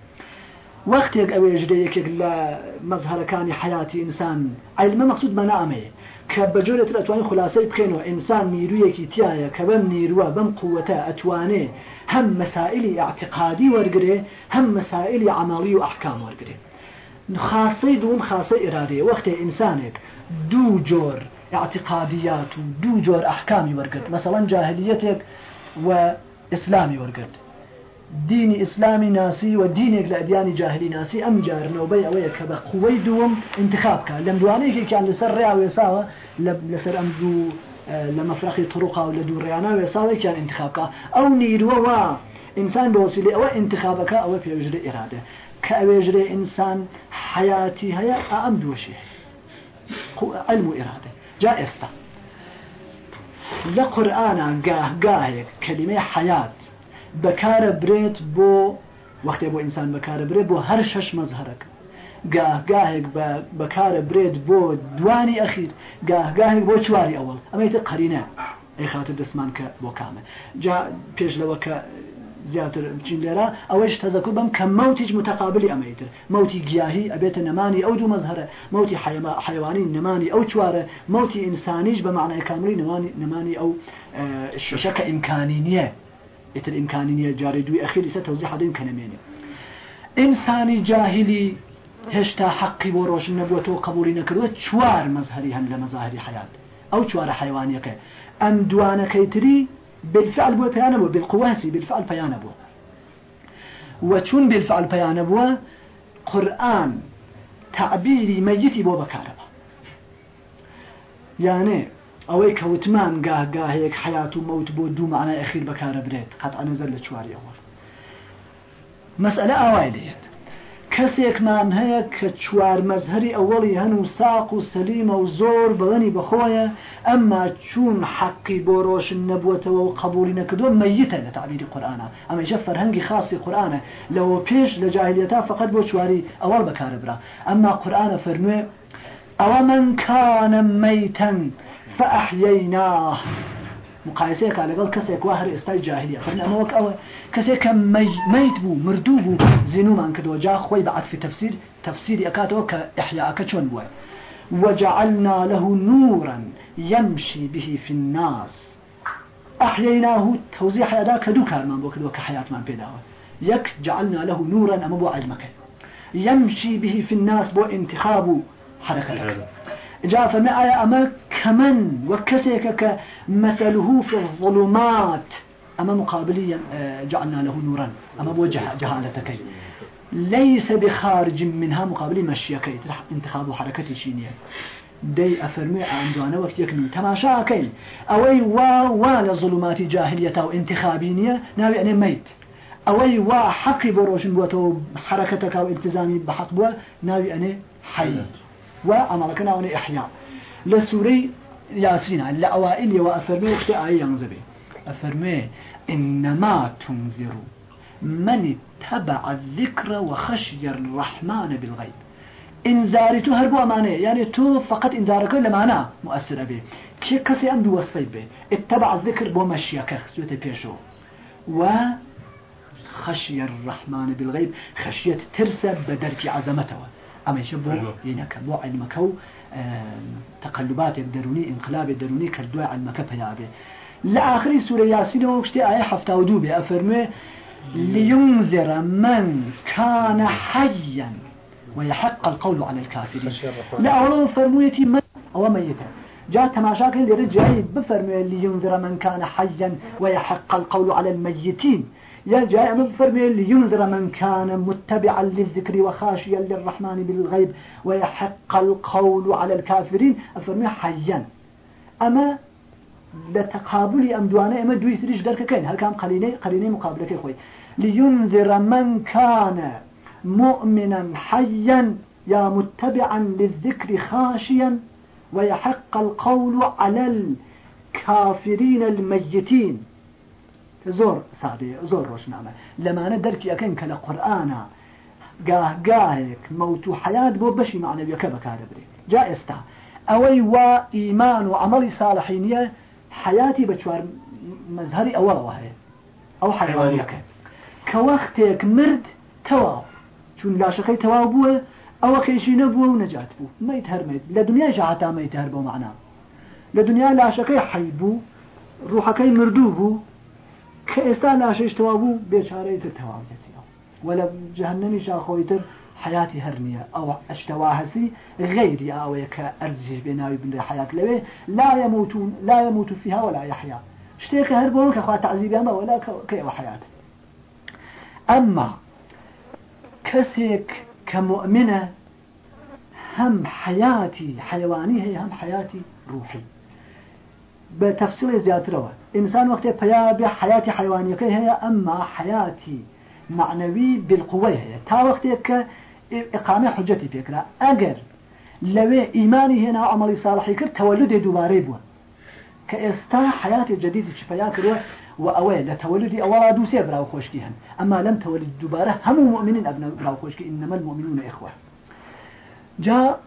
وەختێک ئەوێژدە یەکێک لە مەزهرەکانی حیاتی ئینسان. علمە مەقصود بەنا ئەمەیە کە بەجۆرێت ئەتوانین خلاصەی بکەینەوە ئینسان نیرویەکی تایە کە بەم نیروە بەم قووەتە ئەتوانێ هەم مەسائلی اعتقادی وەرگێ هەم مەسائلی عملی و ئەحکام وەرگێ خاصەی دوم خاصە ئێرادەیە وەختێ ئینسانێک دوو جۆر اعتقادیات و دوو جۆر ئەحکامی وەرگرت. مثلا جاهلیەتێک و ئیسلامی وەرگرت. دینی ئیسلامی ناسی و دینێک لە ئەدیانی جاهلی ناسی ئەم جارنەوەی ئەوەیە کە بە قوەی دووەم انتخابکە لەم دوانەیەکێکیان لەسەر ڕێیا وێساوە لەسەر ئەم دوو لە مەفرەقی طرقا و لە دوو ڕێیانە وێساوێکیان انتخابکە ئەو نیروە وا ئینسان بۆسیلی ئەوە انتخابەکە ئەوە پێژرە ئێرادە کە ئەوێژرێ ئینسان حیاتی هەیە ئەم دووەشی علم و ئێرادە جا ئێستا لە قورآانە گاهگاهێک کەلیمەی حیات بەکارە برێت بۆ وەختێ بۆ ئینسان بەکارە برێت بۆ هەر شەش مەزهرەکە. گاهگاهێک بەکارە برێت بۆ دوانی ئەخیر گاهگاهێک بۆ چواری ئەوڵ ئەمەیتە قەرینە. ئەی خاتر دەستمان کە بۆ کامە. جا پێش لەوە کە زیاتر بچین لێرە ئەوەش تەزەکو بم کە مەوتیج متقابلی ئەمەیتر مەوتی گیاهی ئەبێتە نەمانی ئەو دوو مەزهرە. مەوتی حیوانی نەمانی ئەو چوارە. مەوتی ئینسانیش بە معنای کاملی نەمانی ئەو شەکە ئیمکانی نییە. ئتر ئیمکانی نیە جارێ دوی ئەخیری سە تەوزی حدین کەنەمێنێ ئینسانی جاهلی هێشتا حەقی بۆ ڕۆشن نەبووەوە قبولی نەکردوە چوار مەزهری هەن لە مەزاهری حیات ئەو چوارە حیوانیەکە ئەم دوانەکەیتری بالفعل بۆ پێیانە بوو بالقواسی بالفعل بوو وچون بالفعل بووە قورآن تعبیری مەیتی بۆ بەکارەوە یانێ ئەوەی کەوتمان گاهگاهەیەک حیات و مەوت بۆ دوو معنای ئەخیر بەکارە برێت قەت ئەنەزەر لە چواری ئەوە مەسئلە ئاوای دێت کەسێکمان هەیە کە چوار مەزهری ئەوەڵی هەن و ساق و سەلیمە و زۆر بڵنی بەخۆیە ئەمما چوون حەقی بۆ ڕۆشن نەبووتەوە و قبولی نەکردو مەیتە لە تعبیری قورآانە ئەمەژە فەرهەنگی خاصی قورآانە لەوە پێش لە جاهلیەتا فقط بۆ چواری ئەوەڵ من کانە مەیتەن فأحييناه. مقایسەیە کا لەگەڵ کەسێک وا هەر ئێستای جاهلیە فەرن ئەمەوەک ئەوە کەسێک کە مەیت بوو مردوو بوو زینومان کردەوە جا خۆی بە عەتفی تفسیر تفسیری ئەکاتەوە کە ئەحیاءەکە چۆن وجعلنا له نورا يمشي به في الناس. أحييناه. توزيع هذا كدو كارمان بو كدو كحياة من بيداوه يك جعلنا له نورا أما بو علمك يمشي به في الناس بو انتخاب حركتك. جاء فما آية أما كمن وكسيك كمثله في الظلمات. أما مقابليا آه، جعلنا له نورا. أما بوجه جهالتك. ليس بخارج منها مقابل مشيك. انتخاب حركة شينية. دي أفرمي عندنا وقت يكني تماشا أوي وا وا لظلمات جاهلية أو انتخابينية. ناوي أنا ميت. أوي وا حقي بروشن بوتو حركتك أو التزامي بحق بوا. ناوي أنا حي. وعملك ناوي إحياء. لسوري ياسين لأوائل وأفرمي وقت آية ينزبي أفرمي إنما تنذر من اتبع الذكر وخشي الرحمن بالغيب. انذاري تو هربو امانه يعني تو فقط انذارك لمعنى مؤثر به كي كسي عنده وصفي به اتبع الذكر بو مشيك خسوته بيشو. و خشي الرحمن بالغيب خشية ترسى بدرك عزمته أما يشبه ينك بو علمك تقلبات الدروني انقلاب الدروني كردوا علمك فيابه لآخر سورة ياسين وكشتي آية حفتا ودوبة أفرمي لينذر من كان حيا ويحق القول على الكافرين. لا أولا فرمويتي من أو ميتا جاء تماشاكل لرجعي بفرمي لينذر من كان حيا ويحق القول على الميتين. يا جاء بفرمي لينذر من كان متبعا للذكر وخاشيا للرحمن بالغيب ويحق القول على الكافرين. أفرمي حيا. أما لتقابل أم دوانا إما دوي سريش درك كين. هل كان قليني مقابلة كي خوي؟ لينذر من كان مؤمنا حيا يا متبعا للذكر خاشيا ويحق القول على الكافرين الميتين. کە زۆر سادەیە زۆر ڕۆژنامە. لەمانە دەرکی ئەەکەن کە لە قورآە گاهگاهێک مەوت و حیات بۆ بەشی معنەویەکە بەکارە برێت. جا ئێستا ئەوەی وا ئیمان و عملی ساڵحی نیە حیاتی بە چوار مەزهری ئەوەڵەوە هەیە. ئەو حیوانیەکە. کە وەختێک مرد تەواو. چون لاشەکەی تەواو بووە ئەوە کێشی نەبووە و نەجات بوو. مەیت هەرمێت لە دنیای ژعاتامەیت هەر بۆ معنا لە دنیا لاشەکەی حەی بوو ڕوحەکەی مردوو بوو. کە ئێستا لاشەش تەواو بوو بێچارەیتر تەواوێتەوە وە لە شاخۆیتر حياتي هرنية أو أشتواهسي غير أويك أرزش بناوي بن حياة لوي. لا يموتون لا يموت فيها ولا يحيا. اشتيك هربون كخوا تعذيب أما ولا كي وحياة أما كسيك كمؤمنة هم حياتي حيواني هي هم حياتي بە تەفسیڵی زیاترەوە. ئینسان وەختێ پیا بێ حیاتی حیوانەکەی هەیە ئەمما حیاتی معنەوی بالقوی هەیە. تا وەختێک کە ئقامی حجەتی پێکرا ئەگەر لەوێ ئیمانی هێنا ئەمەڵی ساڵحی کرد تەولودێ دووبارەی بووە. کە ئێستا حیاتی جدیدی چپەیان کردوە و ئەوەیە لە تەولودی ئەوەڵا دووسێ براو خۆشکی هەن. ئەما لەم تەولد دووبارە هەموو مؤمنین ئەبن براو خۆشکی ئینەمە مؤمنون ئێخوە جا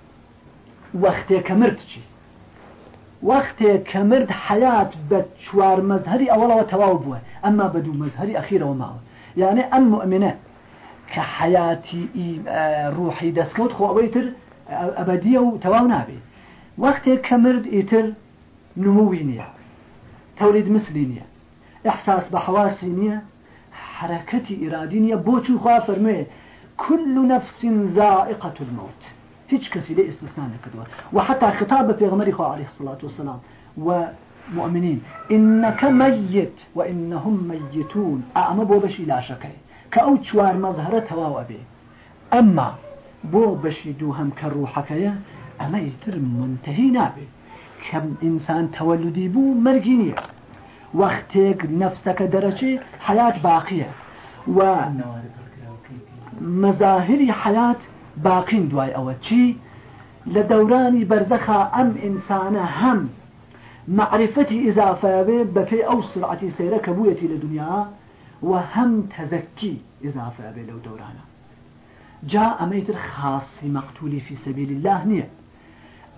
وەختێکە مرد چی؟ وقت كمرد حياة بشوار مزهري أولا وتواو أما بدو مزهري أخيرا ومعه يعني أم مؤمنة كحياتي روحي دسكوت خو أويتر أبدية وتواو نابي وقت كمرد إيتر نموينية توليد مسلينية إحساس بحواسينية حركتي إرادينية بوتو خوا فرمي كل نفس ذائقة الموت. هيج كسي لي استثناء كدوا وحتى خطاب في غمري عليه الصلاة والسلام ومؤمنين إنك ميت وإنهم ميتون. أما بو بشي لا شكي كأو تشوار مظهرة تواو أبي أما بو بشي دوهم كروحكيا أما يتر منتهي نابي كم إنسان تولدي بو مرقينية وقتك نفسك درجة حياة باقية. و باقين دواي أو چي لدوراني برزخا أم إنسان هم معرفتي إضافة بفي أو سرعة سيرة كبويتي لدنيا وهم تزكي إضافة به لو دورانا جاء ميتر خاص مقتولي في سبيل الله نية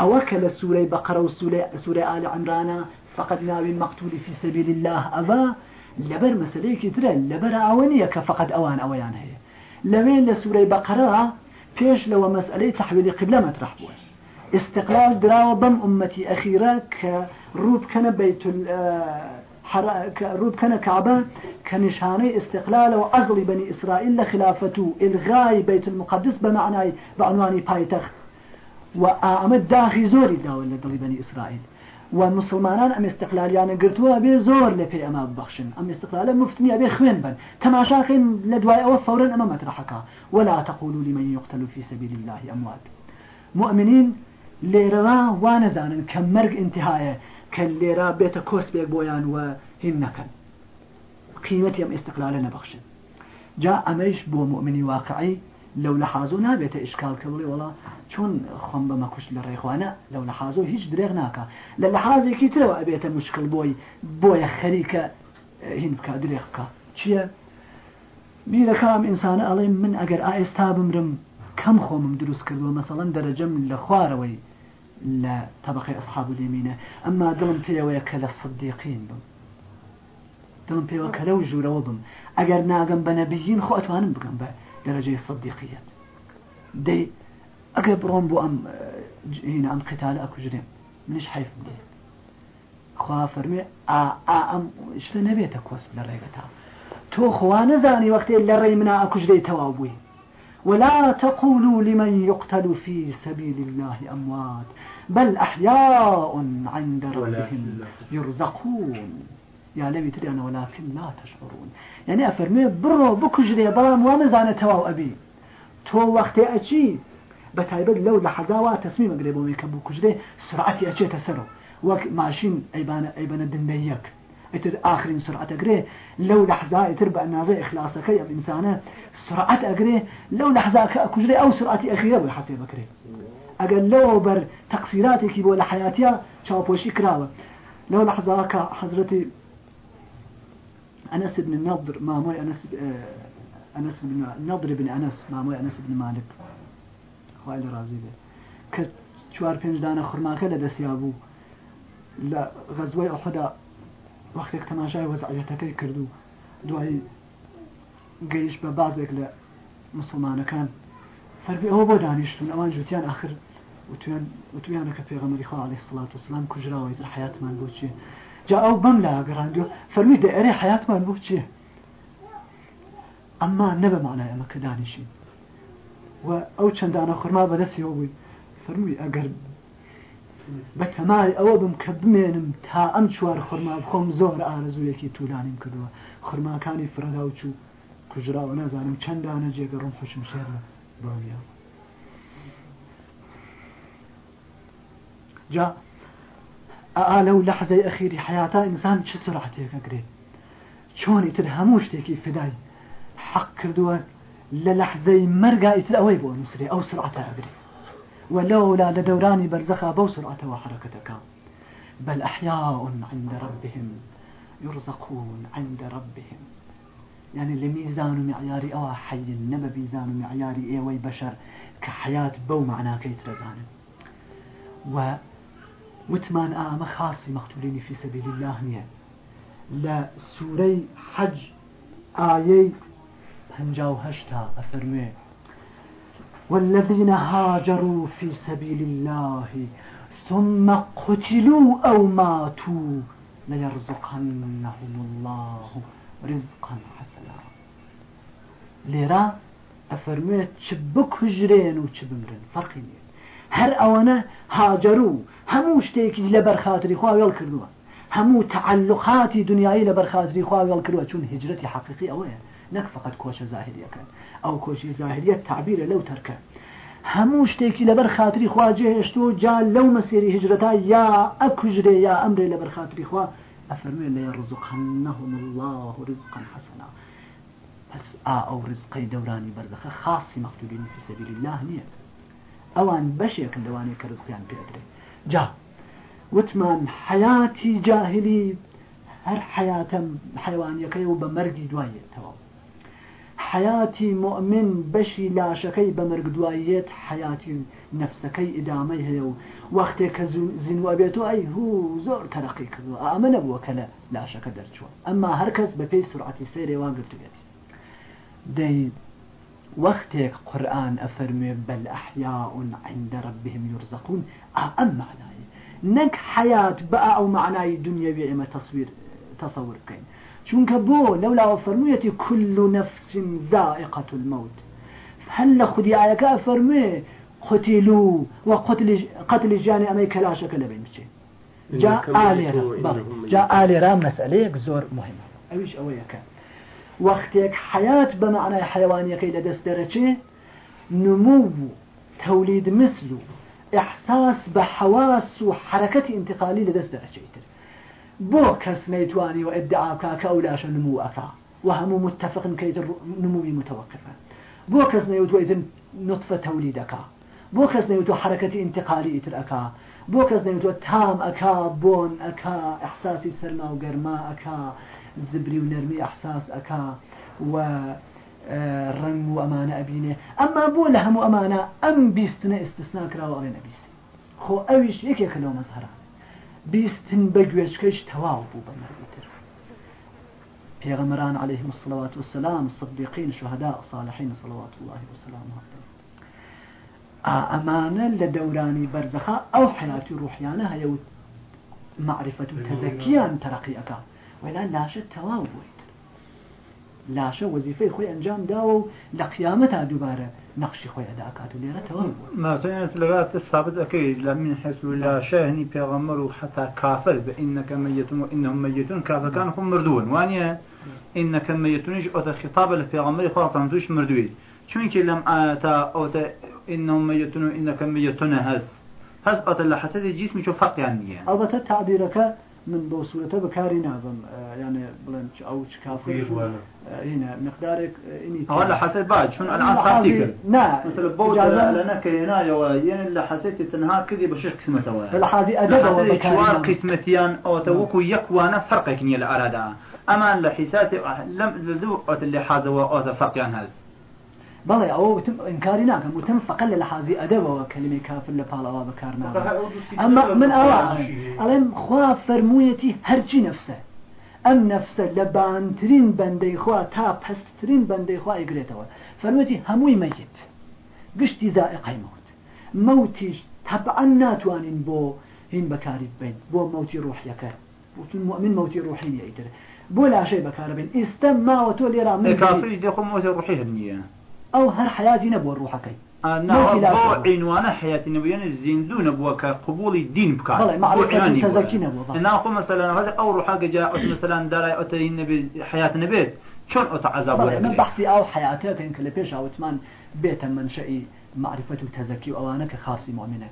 أوكل سورة بقرة وسورة سورة آل عمران فقد ناوي مقتولي في سبيل الله أبا لبر مسألة كتير لبر أوانية كفقد أوان أويان هي لوين لسورة بقرة فيش لو مسألة تحويل قبلة مطرح بوه استقلال دراوة بم أمتي أخيرا كروب كان بيت روب كان كعبة كنشاني استقلال وأزل بني إسرائيل لخلافته إلغاء بيت المقدس بمعنى بعنوان بايتخت وآمد داخي زوري داول لدل بني إسرائيل. و مسلمانان ئەم استقلالیانە گرتووە بێ زۆر لە پێی ئەمە ببخشن ئەم استقلالە مفتنیە بێ خوێن بن. تەماشاکەین لە دوای ئەوە فورا ئەمە مەترحەکە ولا تقولوا لمن يقتل في سبيل الله أموات. مؤمنين لێرەوە وا نەزانن کە مەرگ انتهایە کە لێرە بێتە کۆسبێک بۆیان وە هین نەکەن قیمەتی ئەم استقلالە نەبخشن جا ئەمەش بۆ مؤمنی واقعی لەو لە حازۆ نابێتە ئشکال کە بڵێ وڵا چۆن خۆم بە مەکوش لە ڕێخوانە؟ لەو لە حازۆ هیچ درێغ ناکە. لە لە حازێکی ترەوە ئەبێتە مشکل بۆی بۆیە خەریکە هین بکە درێغ بکە. چییە؟ بیرەکەم ئینسانە ئەڵێ من ئەگەر ئائستا بمرم کەم خۆمم دروست کردووە مەسەڵەن دەرەجەم لە خوارەوەی لە طبقی ئەسحاب و لێمینە. ئەمما دڵم پێوەیە کە لە صدیقین بم. دڵم پێوە کە لەو ژوورەوە بم. ئەگەر ناگەم بە نەبیین خۆ ئەتوانم بگەم بە دەرەجەی صدیقیت دەی ئەگەر بڕۆم بۆ ئەم هینە ئەم قتال ئەکوژرێم منش حیف بدێ خوا فەرمێ ئەم شتە نەبێتە کۆس لە ڕێگەتا تۆ خوا نەزانی وەختێ لە ڕێی منا ئەکوژدەی تەواو بووی ولا تقولوا لمن يقتل في سبيل الله أموات بل أحياء عند ربهم يرزقون. يا لبي تري أنا ولكن لا تشعرون. يعني أفرمي برو بكجري بلام ومزانة تواو أبي. تو وقت أشي بتايبد لو لحظة تسميم قريبا ويكبو كجري سرعتي أشي تسرو. وك ماشين أيبان أيبان الدنياك إتر آخرين سرعة أقري لو لحظة إتر بأنازي إخلاصك يا إنسانة سرعة أقري لو لحظة كجري أو سرعة أخيرة بحسب أقري أقل لو بر تقصيراتك بو لحياتيا شاوبوشي كراوة. لو لحظة كحضرتي أنس بن النضر ما موي أنس آه، أنس بن النضر بن أنس ما موي أنس بن مالك. خوالي رازي به كشوار بينج دانا خرماكة لدسيابو لا غزوة أحدا وەختێک تەماشای وەزعەتەکەی کرد و دوایی گەیش بە بازێک لە مسلمانەکان. فەربی ئەوە بۆ دانیشتون ئەوان جوتیان آخر وتویانەکە پێغەمەری خوا عليه سڵات وسلام کوژراوەی حیاتمان بۆ چیە؟ جا ئەو بەم لا گەڕاندو فەرمی دە ئەرێ حیاتمان بۆ چیە؟ ئەمما نەبە مانای ئەمە کە دانیشین. و ئەو چەندانە خورما بەدەستیەوە بووی. فەرمی ئەگەر بە تەمای ئەوە بم کە بمێنم تا ئەم چوار خورما بخۆم زۆر ئارزوویەکی توولانیم کردووە. خورماکانی فرەدا و چوو کوژراوە نازانم چەندانە جێگە ڕۆم خوشم شێر لە ڕۆیا جا ئا لەو لەحزەی ئەخیری حیاتا ئینسان چ سرعتێکەگرێت چۆنی تر هەموو شتێکی فدای حەق کردووە لە لەحزەی مەرگا ئیتر ئەوەی بۆ نووسێ ئەو سرعتە ئەگرێت ولولا لدوراني برزخا بوسرعة وحركتك. بل أحياء عند ربهم يرزقون عند ربهم. يعني لميزان معياري أو حي نبى ميزان معياري إيوي بشر. كحياة بو معناه كيت رزان و وتمان آم خاصي مقتولين في سبيل الله نية لا سوري حج آيي هنجاو هشتا أفرمي والذين هاجروا في سبيل الله ثم قتلوا أو ماتوا ليرزقنهم الله رزقا حسنا. ليرا أفرميت شبك هجرين وشبمرن هەر ئەوەنە هاجر و هەموو شتێکی لە بەرخاتری خواوێڵ کردووە. هەموو تعلقاتی دنیای لە بەرخاتری خواوێڵ کردووە چون هجرەتی حقیقی ئەوەیە. نەک فقط کۆشە زاهریەکەن ئەو کۆشی زاهریەت تعبیرە لەو تەرکە. هەموو شتێکی لەبەر خااتری خواجێ هێشت و جا لەو مەسێری هجرەتا یا ئەکوژرێ یا ئەمرێ لەبەر خااتری خوا ئەفەرمێ لە ڕزقەنەهم الله رزقن حەسەنا. پس ئا ئەو ڕزقەی دەورانی بەرزەخە خاصی مەختوبین في سبیل الله نییە. ئەوان بەشێکن دەوانێت کە ڕزقیان پێدرێت جا وتمان حیاتی جاهلی هەر حیاتم حیوانیەکەی و بە مەرگی دواییێتەوە حیاتی مؤمن بەشی لاشەکەی بە مەرگ دواییێت حیاتی نفسەکەی ئیدامەی هەیە و وەختێک کە زینوا بێت و ئەی هو زۆر تەرەقی کردووە. ئەمە نەبووە کە لە لاشەکە دەرچووە. ئەمما هەرکەس بە پێی سرعتی سێرێوان گرتوێتی دەیت وەختێک قورآن ئەفەرمێ بەل ئەحیاء عند ربهم يرزقون. ئەم معنای نەک حيات بە ئەو معنای دنیاوی ئێمە تصویر تصور بکەین چونك بو لولا فرميتي كل نفس ذائقة الموت. هل خدي آيكا فرمي قتلوا وقتل قتل جاني أمي كلاشك لبين بچي جا آلێرە جا ئالێرا مەسئلەیەک زۆر مهمە ئەویش ئەوەیەکە وەختێک حیات بە معنای حیوانیەکەی لە دەست نمو تولید مثل إحساس بحواس وحركة انتقالي لدست درجيتر بو كس نيتواني وادعاكا كأولاش نمو أكا وهم متفق كيتر نموي متوقفة بو كس نيوتو إذن نطفة توليدك بو كس نيوتو حركة انتقالي إتر أكا بو كس نيوتو تام أكا بون أكا إحساسي سرما وقرما زبري ونرمي إحساس أكا و ڕنگ و ئەمانە ئەبینێ ئەمما بۆ لە هەموو ئەمانە ئەم بیستنە ئستثنا کراوە ئەڵێ نەبیست خۆ ئەویش یەکێکە لەو مەزهران بیستن بە گوێچکەش تەواو بوو بە عليهم الصلوات والسلام صديقين شهداء صالحين صلوات الله وسلامه ئەمانە لە دەورانی بەرزەخا ئەو حیاتی ڕوحیانە هەیە و معرفەت ولا لاشە تەواو بووی لاشە وەزیفەی خۆی ئەنجام داوە و لە قیامەتا دووبارە نقشی خۆی ئەداکات و لێرەتەوە ماتێنێت لەگات سابت ئەەکەی لە من حس و لاشە هەنی پێغەمەر و حتا کافر بە ئینەکە مەتون و ئینهم مەتون کافەکان خۆ مردوون. وانە ئینەکە مەتونیش ئۆتە خطابە لە پێغەمەری خۆتان توش مردووی. چونکی لەم ئاتا ئەوتە ئینهم مەتون و ئینەکە مەتونە هەست هەست ئەتە لە حەسەدی جیسمی چۆ فەقیان نییە ئەوبەتە تعبیرەکە من بۆ سوورەتە بەکاری نابم بڵێن ئەو چ کافر هنا مقدارك اني هلا حسيت بعد شنو أنا عن خاطيك نا مثلا بوجه لنا كينا ين اللي حسيت تنها كذي بشيخ قسمته الحازي ادب شوار قسمتيان أو توكو يكوانا فرقك ني الارادا اما لحساتي لم ذو اللي حاز أو فرقيان هذا بەڵێ ئەوە وتم ئینکاری ناکەم وتم فقل لە حازی ئەدەبەوە کلمی کافر لە پاڵەوە بەکارنا ئەمە من ئەوە ئەڵێم خوا فەرموویەتی هەرچی نەفسە ئەم نەفسە لە بانترین بەندەی خوا تا پستترین بەندەی خوا ئیگرێتەوە فەرموویەتی هەمووی مەیت گشتی زائقی موت. موتیش طبعا ناتوانین بۆ هین بەکاری بین بۆ موتی ڕوحیەکە مؤمن موتی ڕوحی ئیتر بۆ لاشەی بەکارە بین. ئێستا ماوە تۆ لێرا من کافری دێخۆ موتی ڕوحی هەنیە ئەو هەر حیاتی نەبووە ڕوحەکەی عنوانە حياتي نبويان الزندو نبوة كقبول الدين بكار ناخو مثلا هذا أو روحا جاء مثلا دارا أتى النبي حياة نبيت شون أتى عذاب من بحثي أو حياتك إنك لبيش أو تمان بيت من شيء معرفة تزكي أو أنا كخاصي مؤمنة.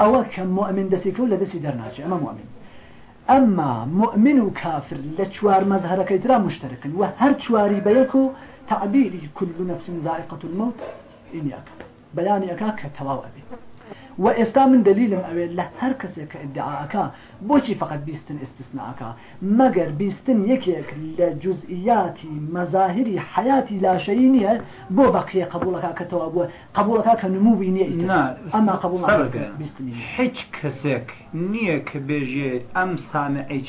أو كمؤمن دسيك ولا دسي درناجي أما مؤمن. أما مؤمن وكافر لشوار مظهرك ترى مشترك. وهر شواري بيكو تعبيري كل نفس ذائقة الموت إنياك بياني أكاك تواو أبي وإستا من دليل أبي له هر كسي كإدعاءك بوشي فقط بيستن استثناءك مگر بيستن يكيك لجزئيات مظاهر حياتي لا شيء بو بقي قبولك كتواب قبولك كنمو بيني أما قبولك بيستن حج كسيك نيك بيجي أم سامعي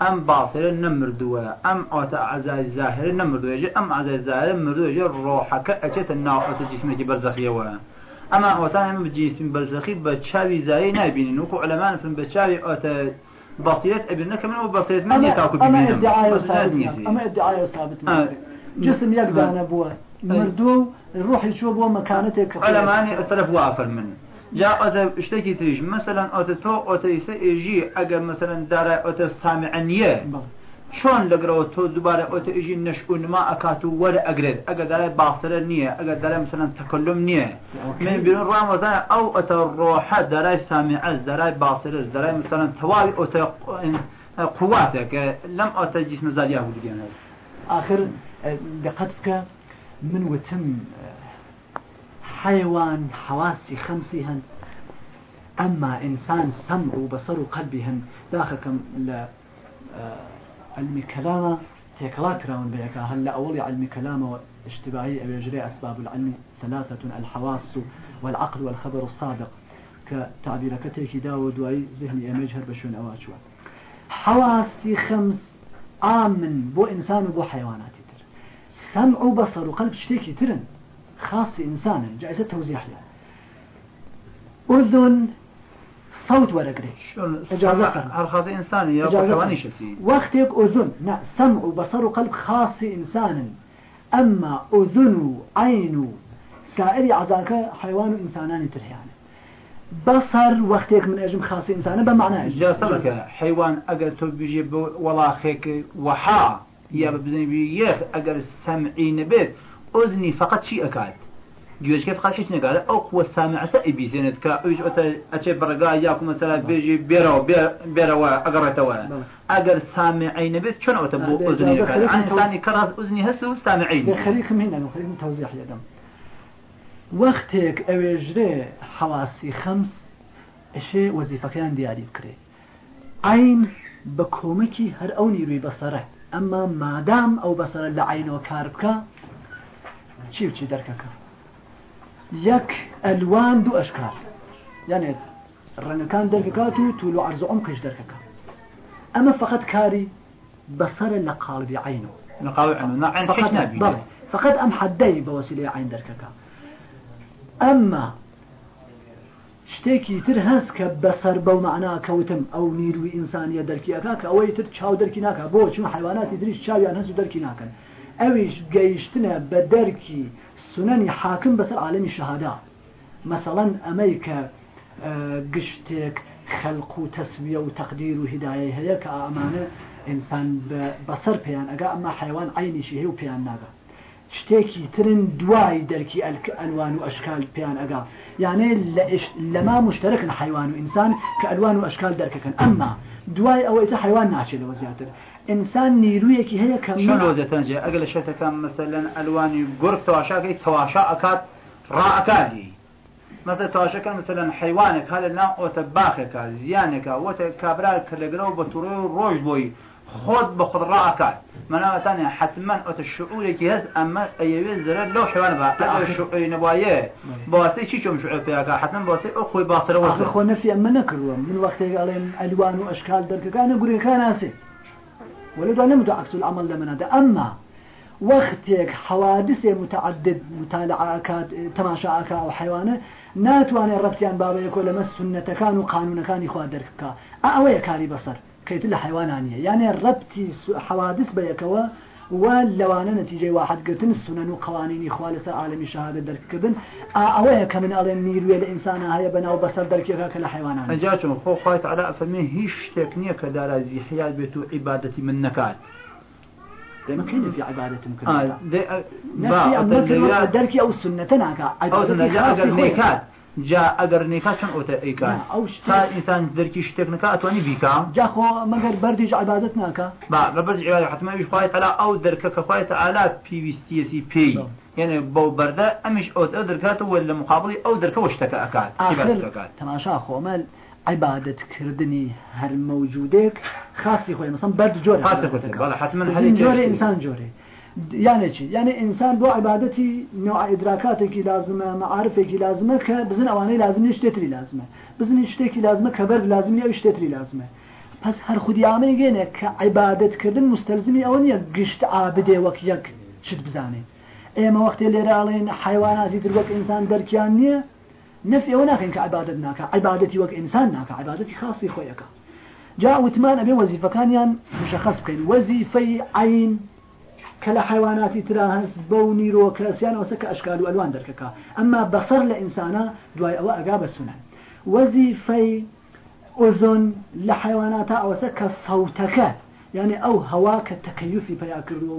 نمردوه ئەم باسرە نەمردووە ئەم ئۆتە عزای زاهر نەمردوێژە ئەم عزای زاهر مردوێژە ڕۆحەکە ئەچێتە ناوەتە جسمێکی بەرزەخیەوە ئەما ئۆتان ئەم بجیسم بەرزەخی بە چاوی زایی نبینین وکو علەمانتن بە چاوی ئۆتە بصيرت ابن كمان هو بصيرت من يتاكل أما ادعاء ثابت أما ادعاء ثابت جسم يقدر نبوه مردو الروح يشوف مكانتك علماني السلف وافر منه جا ئۆتە شتێکی تریش مثلەن ئۆتە تۆ ئۆتەیسە ئێژی ئەگەر مثلەن دارە ئۆتە سامعنیە چۆن لەگرەوە تۆ دووبارە ئۆتە ئژی نشکونما ئەکات و وەرە ئەگرێت ئەگە دارای باخسرە نییە ئەگەر دارە مثلەن تەکلم نییە من بیرون ڕامەزای ئەو ئەتە ڕۆحە دارای سامیعەز دارای باسرش دارای مثلەن تەواوی ئۆتە قواتێکە لەم ئۆتە جیسمە زاریا بودیێنێت آخر دقت بکە من وتم حيوان حواسي خمسي هن أما إنسان سمع وبصر وقلبي هن داخلكم ل علم كلامه تيكلا كراون بيكا هلا أولي علم كلامه اشتباهي أو يجري أسباب العلم ثلاثة الحواس والعقل والخبر الصادق. كتعبير كتيكي داود واي ذهني أمجهر بشون أواتشوا حواسي خمس آمن بو إنسان وبو حيوانات تر سمع وبصر وقلب شتيكي ترن. خاص إنسانا جائزة توزيع له أذن صوت ورقري إجازة خاص إنسان يا حيواني شفي وقتك أذن. نا سمع وبصر وقلب خاص إنسانا أما أذن عين سائر عزاك حيوان إنسانان ترهيان. بصر وقتك من أجم خاص إنسان بمعنى جاسمك حيوان أجر تبيجي ولا خيك وحا يا بزني بيخ أجر سمعي نبت أذني فقط شيء أكاد. جوش كيف قال نقال أو قوة سامعة إبيسينت كا. إيش أتا أشي برقا ياكم مثلا بيجي بيرا بيرا وأقرأ توا أجر سامعين بيت أتا بو أذني عن ثاني كراس أذني هسه سامعين. خليكم هنا خليكم توزيح يدم وقتك أوجري حواسي خمس إشي وظيفة كان دياري بكري عين بكومكي هر أو نيروي بصره. أما مادام أو بصره لعين وكاربكا چی و چی دەرکەکە یەک ئەلوان دوو ئەشکار. یانێت ڕەنگەکان دەرکەکات و توول و عرض ئەم کەش دەرکەکە. ئەمە فقط کاری بەسەر لە قالبی عین و. فقط ئەم حدەی بە وسیلەی عین دەرکەکە. ئەمما شتێکی تر هەست کە بەسەر بەو معنا کەوتم ئەو نیروی ئینسانیە دەرکیەکە کە ئەوەی تر چاو دەرکی ناکە. بۆ چون حیواناتی دریش چاویان هەست و دەرکی ناکەن. ئەویش گەیشتنە بە دەرکی سنەنی حاکم بەسەر عالمی شەهادا مثلا ئەمەی کە گشتێک خەلق و تەسویە و تەقدیر و هدایە هەیە کە ئامانە ئینسان بەسەر پێیان ئەگا ئەمە شتێکی ترن دوای دەرکی ئەلوان و ئەشکال پێیان ئەگا. یانێ لەما مشتەرەکن حیوان و ئینسان کە ئەلوان و ئەشکال دەرکەکەن. ئەمما دوای ئەوەی حیوان ناچێتەوە زیاتر. ئینسان نیرویەکی هەیە کە لۆزەتەنجێ ئەگە لە شێتەکان مەسەلەن ئەلوانی گرگ تەواشاکەی تەواشا ئەکات ڕائکاتی مەسە تاشەکە مثلەن حیوانێک هە لە ناو ئۆتە باخێکە زیانێکە وتە کابرا کە لەگرەوە بە تووڕێ و ڕۆژ بۆی خۆت بە خود ڕائکات مناوەتانە حتمما ئۆتە شعورێکی هەست ئەمە ئەوێ زرە لەو حیوان بە شعوری نەبایە بەواسی چی چۆم شعور پێیاکە حتمما بۆسی ئەو خۆی باسرەوە خۆ نەفی ئەمە نەکردووە من وەختێک ئەڵێن ئەلوان و ئەشکال دەرکەکانە گورەکان ناسێ ولد نمد عكس العمل لمن هذا أما وقتك حوادث متعدد مطالعات تماشاك أو حيوانة ناتواني ربطيان بابا يقول لما السنة كان وقانون كان إخوة دركك أوي كاري بصر كيت حيوانانية. يعني ربطي حوادث بيكوا ولوانا نتيجة واحد قلتن السنن وقوانين خالص عالمي شهادة درك كبن. أوه كمن ألين نيروي الإنسان هاي بنا وبصر درك كاك الحيوانات أجاتهم خو خايت على فمي هيش تكنية كدارا زي حيال بيتو عبادتي من نكات. ما كان في عبادة ممكن آه دركي أو السنة ناكا أو سنة نكات جا ئەگەر نێکا چەند ئۆتە ئەیکان تا ئینسان دەرکی شتێک نکە ئەتوانی بیکە جاخۆ مەگەر بەردیج عبادت ناکە با بەبەر حتمماویش خخوای ئەلا ئەو دەرکە کە خخوایتە ئالا پیویستیسی پێی یعنی بەو بەردە ئەمیش ئەو دەرکاتەوە لە مقابلی ئەو دەرکەوە شتەکە ئەکات تەماشا خۆمەل عیبادتکردنی هەر مەوجودێک خاصی خۆی مەسم بەرد جۆر حتمما جۆرە ئینسان جۆرێ یانە چی؟ یعنی ئینسان بۆ عیباەتی نوع ئیدراکاتێکی لازمە مەعاعرفێکی لازمە کە بزن ئەوانەی لازمی شتێتری لازمە. بزنی شتێکی لازمە کە بەر لازمی ئەو شتێتری لازمە. پس هەر خودیامەی گەێنێ کە عیباەتکردن مستەلزمی ئەوە نیە گشت ئابدێ وەک یەک شت بزانێت ئێمە وەختێ لێراڵێن حیواناتی تر وەک ئینسان دەرکیان نییە نفی ئەوە ناکەین کە عیباەت ناکە. عیباەتی وەک ئینسان ناکە عیباەتی خاصی خۆیەکە. جا وتمان ئەبێ وەزیفەکانیان مشەخص بکەین. وەزیفەی عین كلا حيوانات تراهز بوني رو كاسيان وسك أشكال وألوان دركك. أما بصر لإنسانا دواي أو أقاب السنة وظيفة أذن لحيوانات أو سك صوتك. يعني أو هواك التكيفي فيأكلوا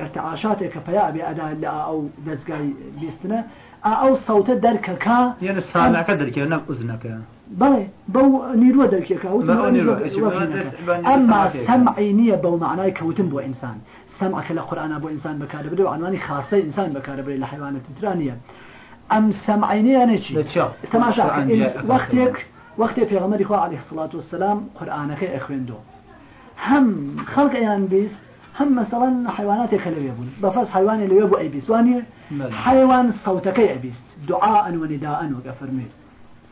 ارتعاشاتك فيا بأداء لا أو دزقاي بيستنا أو صوت دركك. يعني سامعك دركك نم أذنك. بله بو نيرو دركك أما سمعي نية بو معناه كوتن بو إنسان. سمعك لقرآن أبو إنسان بكار بدو عنواني خاصة إنسان بكار بدو لحيوانات ترانية. أم سمعيني يعني شيء تماشا وقتك وقت في غمر إخوة عليه الصلاة والسلام قرآنك أخويندو هم خلق أيان بيس هم مثلا حيوانات كلا يبون بفرض حيوان اللي يبو أي بيس واني حيوان صوتك أبيست دعاء ونداء وكفرمي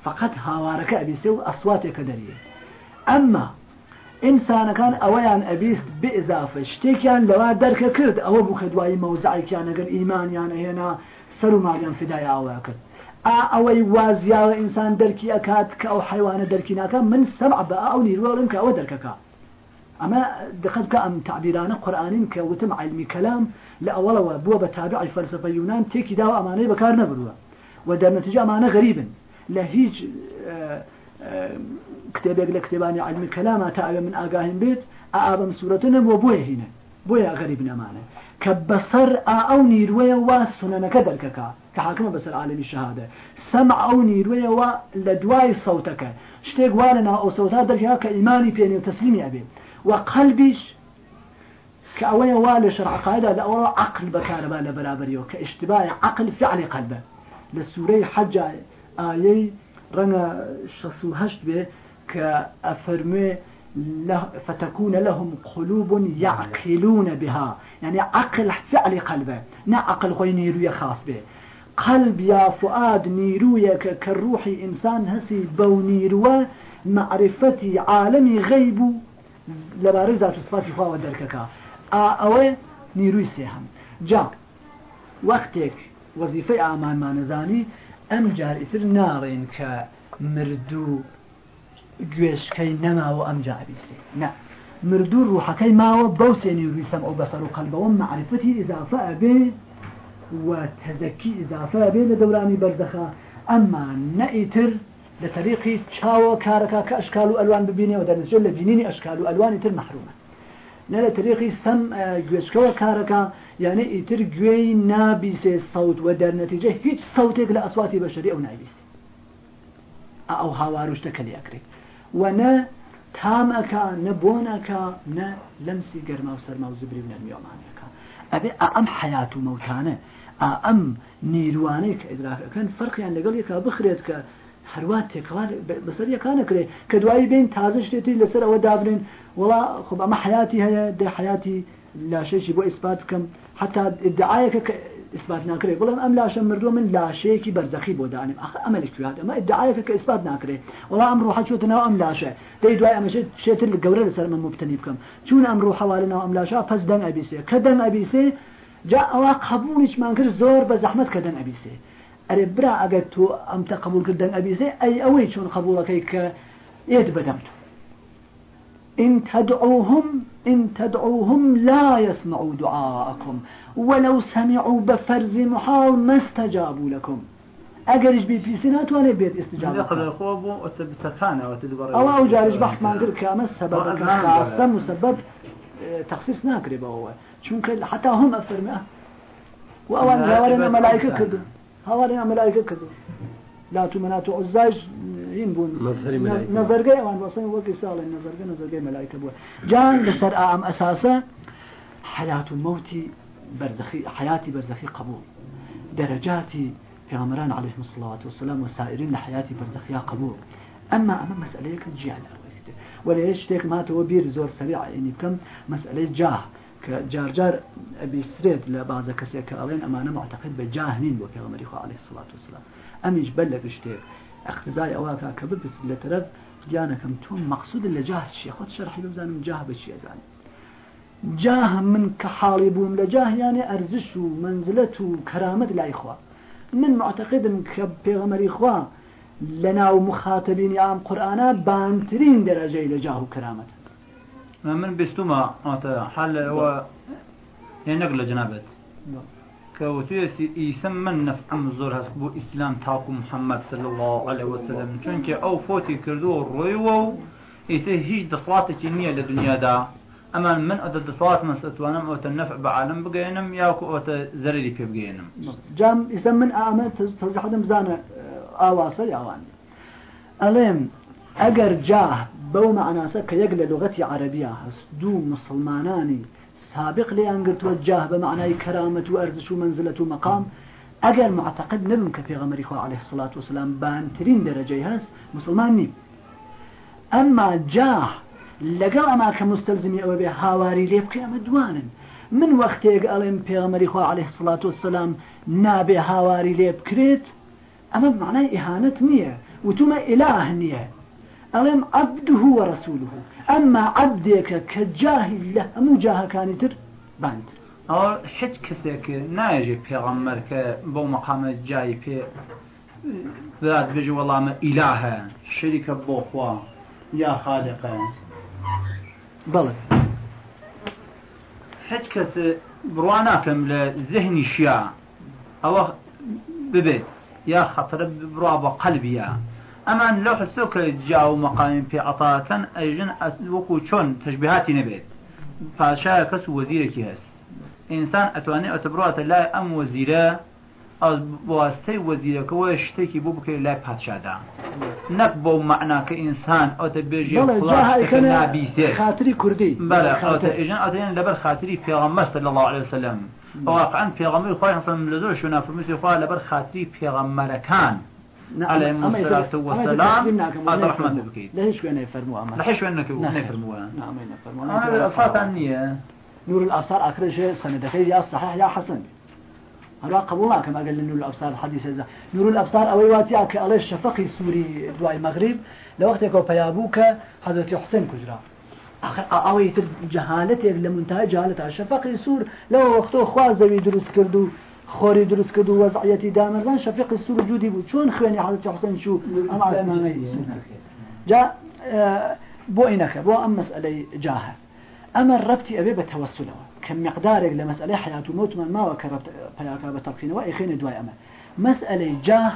فقط هاوارك أبيست وأصواتك دريه أما ئینسانەکان ئەوەیان ئەبیست بئزافە. شتێکیان لەوا دەرکە کرد ئەوە بوو کە دوایی مەوزعیکیانەگەر ئیمانیان هێنا سەر و ماگەن فدایاوە کرد. ئا ئەوەی وازیاوە ئینسان دەرکی ئەکات کە ئەو حیوانە دەرکیناکە من سەمع بە ئەو نیروەڵم کە ئەوە دەرکەکە. ئەمە دقت کە ئەم تعبیرانە قورآانین کە وتم علمی کەلام لە ئەوڵەوە بووە بە تابع فەلسفە یونان تێکی داوە ئەمانەی بەکار نەبرووە و دەرنەتیجە ئەمانە غەریبن. لە هیچ لە کتێبانی علمی کەلامە تا ئەوێ من ئاگاهیم بێت ئابم سوورەتە نەبووە بۆیە هینە بۆیە غەریب نەمانە کە بەسەر ئەو نیروەیە وا سنەنەکە دەرکەکە کە حاکمە بەسەر عالمی شەهادە سەم ئەو نیروەیە وا لە دوای سەوتەکە شتێک وا لە ناو ئەو سەوتا دەرکە کە ئیمانی پێنێ و تەسلیمی ئەبێ و قەلبیش کە ئەوەیە وا لە شەرعقاعدە لە ئەوە عقل بەرابەریەوە کە اشتباه عقل فعلی قەلبە لە سوورەی حەج ئایەی ڕەنگە 68 بێ کە ئەفەرمێ فتكون لهم قلوب يعقلون بها. يعني عقل فعل قلبه نا عقل خوي نيروية خاص به. قلب يا فؤاد نيروية كالروح إنسان هسي بو نيروة معرفتي عالمي غيب لبارز ذات صفات فاوة دركك أوي نيروي سيهم جا وقتك وظيفة أعمال ما نزاني أم جار إتر نارين كمردو گوێشکەی نەماوە ئەم جابیسێ نه مردوو ڕوحەکەی ماوە بەو سێنی ویسم ئەو بەسەر و قەلبەوە معرفەتی ئضافە ئەبێ و تەزەکی ئضافە ئەبێ لە دەورانی بەردەخە ئەمما نەئیتر لە طریقی چاوە کارەکە کە ئەشکال و ئەلوان ببینێ و دەنجێت لە بینینی ئەشکال و ئەلوانی تر مەحرومە نە لە طریقی سەم گوێشکەوە کارەکە یانە ئیتر گوێی نابیسێ سەوت و دەرنەتیجە هیچ سەوتێک لە ئەسواتی بەشری ئەو نابیسێ ئەو هاواروشتە کەلیاکرێت ونا تام أكا نبون أكا نا لمسي قرما وسرما وزبري ونرميومان أكا أبي أم حياة موتانة أم نيروانيك إدراك كان فرق يعني لقل يكا بخريت كا هەروات تێکڵار بەسەریەکانەکرێ کە دوایی بین تازە شتێتی لەسەر ئەوە دابرین وڵا خب ئەمە حياتی هەیە دێ حياتی لاشەیەکی بۆ ئیسپات بکەم. حتا ادعاەکە إثبات ناکرێ بڵم ئەم لاشە مردووە من لاشەیەکی بەرزەخی بۆ دانیم ئەخ ئەمەلێکات ئەمە ادعاەکە کە إثبات ناکرێ وڵا ئەم ڕوح چوتنەوە ئەم لاشە دەی دوای ئەمە شێتر لە گەورە لەسەر من مبتنی بکەم چون ئەم ڕوح حوالنەوە ئەم لاشە پس دەنگ ئەبیسێ کە دەنگ ئەبیسێ جا ئەوە قبولیشمان کرد زۆر بە زەحمت کە دەنگ ئەبیسێ ئەرێ برا تۆ ئەم تە قبول کردن ئەبیسێ ئەی ئەوەی چۆن قبولەکەی کە ئێت بەدەمت إن تدعوهم إن تدعوهم لا يسمعوا دعاءكم. ولو سمعوا بفرز محال ما استجابوا لكم. اگرش بي في سنات وأنا بيت استجابة. يقدر الخواب وتبتكانا وتدبر أو جارش بحث ما نقول كاما السبب. خاصة مسبب تخصيص ناكري هو چونك حتى هم افرمه وأوان هوارنا ملائكة كده. هوارنا ملائكة كده. لا تمنات عزاج ينبون نظر جاي وان وصين وقت سال نظر جاي نظر جاي ملائكة بوا جان لسر آم أساسا حياة الموت برزخي حياتي برزخي قبول. درجاتي في غمران عليهم الصلاة والسلام وسائرين لحياتي برزخيا قبول. أما أما مسألة كجيال وليش تيك ما تو بير زور سريع يعني بكم مسألة جاه كجار جار أبي سريد لبعض كسير كألين أما أنا معتقد بجاه نين بو عليه الصلاة والسلام. أميش بلغ اشتيك اختزاي أواكا كببس لترد جانكم تون مقصود اللي جاه الشيخ. خد شرحي بزانم جاه بشي أزاني جاه من كحالي بوم لجاه يعني أرزش ومنزلة وكرامة لا إخوة. من معتقد كبيغمر إخوة لنا ومخاطبين يا قرآن بانترين درجة لجاه وكرامة من بستما حال هو نقل جنابت كوتي يسمى نفع مزور هسبو إسلام تاقو محمد صلى الله عليه وسلم چونك أو فوتي كردو رويو إيته هيج دصلاتك نية لدنيا دا أما من أدى الدصوات من ستوانم أو النفع بعالم بقينم ياكو أو زرري في بقينم جام إذا من آمن توزح دم زانا آواسا يعوان أليم أجر جاه بو معناسا كيقل لغتي عربية هس دو مسلماناني سابق لێیانگرتووە جاه بە معنای کەرامەت و ئەرزش و منزلت و مەقام ئەگەر معتەقد نبم کە پێغەمەری خۆ عليه سلات وسلام بانترین دەرەجەی هەست مسلمان نیم. ئەمما جاه لەگەڵ ئەما کە مستەلزمی ئەوە بێ هاواری لێ بکە ئەمە دوانن. من وەختێک ئەڵێم پێغەمەری خۆ عليه سلات وسلام نابێ هاواری لێ بکرێت ئەمە معنای ئیهانت نییە وتومە ئیلاه نییە. ئەڵێم عبده وەرەسوله ئەمما عبدێکە کە جاهی لە هەموو جاهەکانی تر؟ باند. ئەوە هیچ کەسێک ناژێ پێغەممەر کە بەو مەقامە جای پێ بات بێژ وەڵامە ئیلاهە شەریکە بۆ خوا یا خالقە. بەڵێ هیچ کەس بڕواناکەم لە زەهنی شیا. ئەوە ببێت يا خطر برابة قلبيا أما لو حسوك جاو مقام في عطاة أيجن وكو شون تشبيهاتي نبيت فاشا كس وزيرك هس إنسان أتواني أتبروات لا أم وزيره ئەس بواسطەی وەزیرەکەەوە شتێکی بۆ بکەێت لای پادشادا نەک بۆ معناکە ئینسان ئەوتە بێژی نابیسێ خااتری کوردی ئێژن ئەدەێن لەبەر خااتری پێغەمەستە لە الله عليه وسلم. واقعا پێغەمەی خۆی حسن لە زۆر شونا فرموسی خوا لەبەر خااتری پێغەمەرەکان عليهم الصلاة والسلام. هذا رحمة بكيت. ليش وين يفرموا أما ليش وين يفرموا نعم. يفرموا أنا فاتن نور الأبصار آخر شيء سندك يا صحيح يا حسن. هلا قبولنا كما قال نور الأبصار الحديث هذا. نور الأبصار أو يواتي أك على الشفقي سوري دواء المغرب. لوقتك وفيابوك حضرت حسين كجرا. آخر أوي جهالتك لمنتهى جهالة الشفقي سور لو وقته خوازوي دروس كردو. خوري دروس كردو وضعيتي دامران شفيق السور وجودي بود. شون خواني حضرت حسين شو؟ أم عثماني جاء بو إنك بو أم مسألة جاهل. أما الربط أبي بتوسله كم مقدارك لمسألة حياة وموت من ما وكرت بياك بتبقين وإخين دواي أما مسألة جاه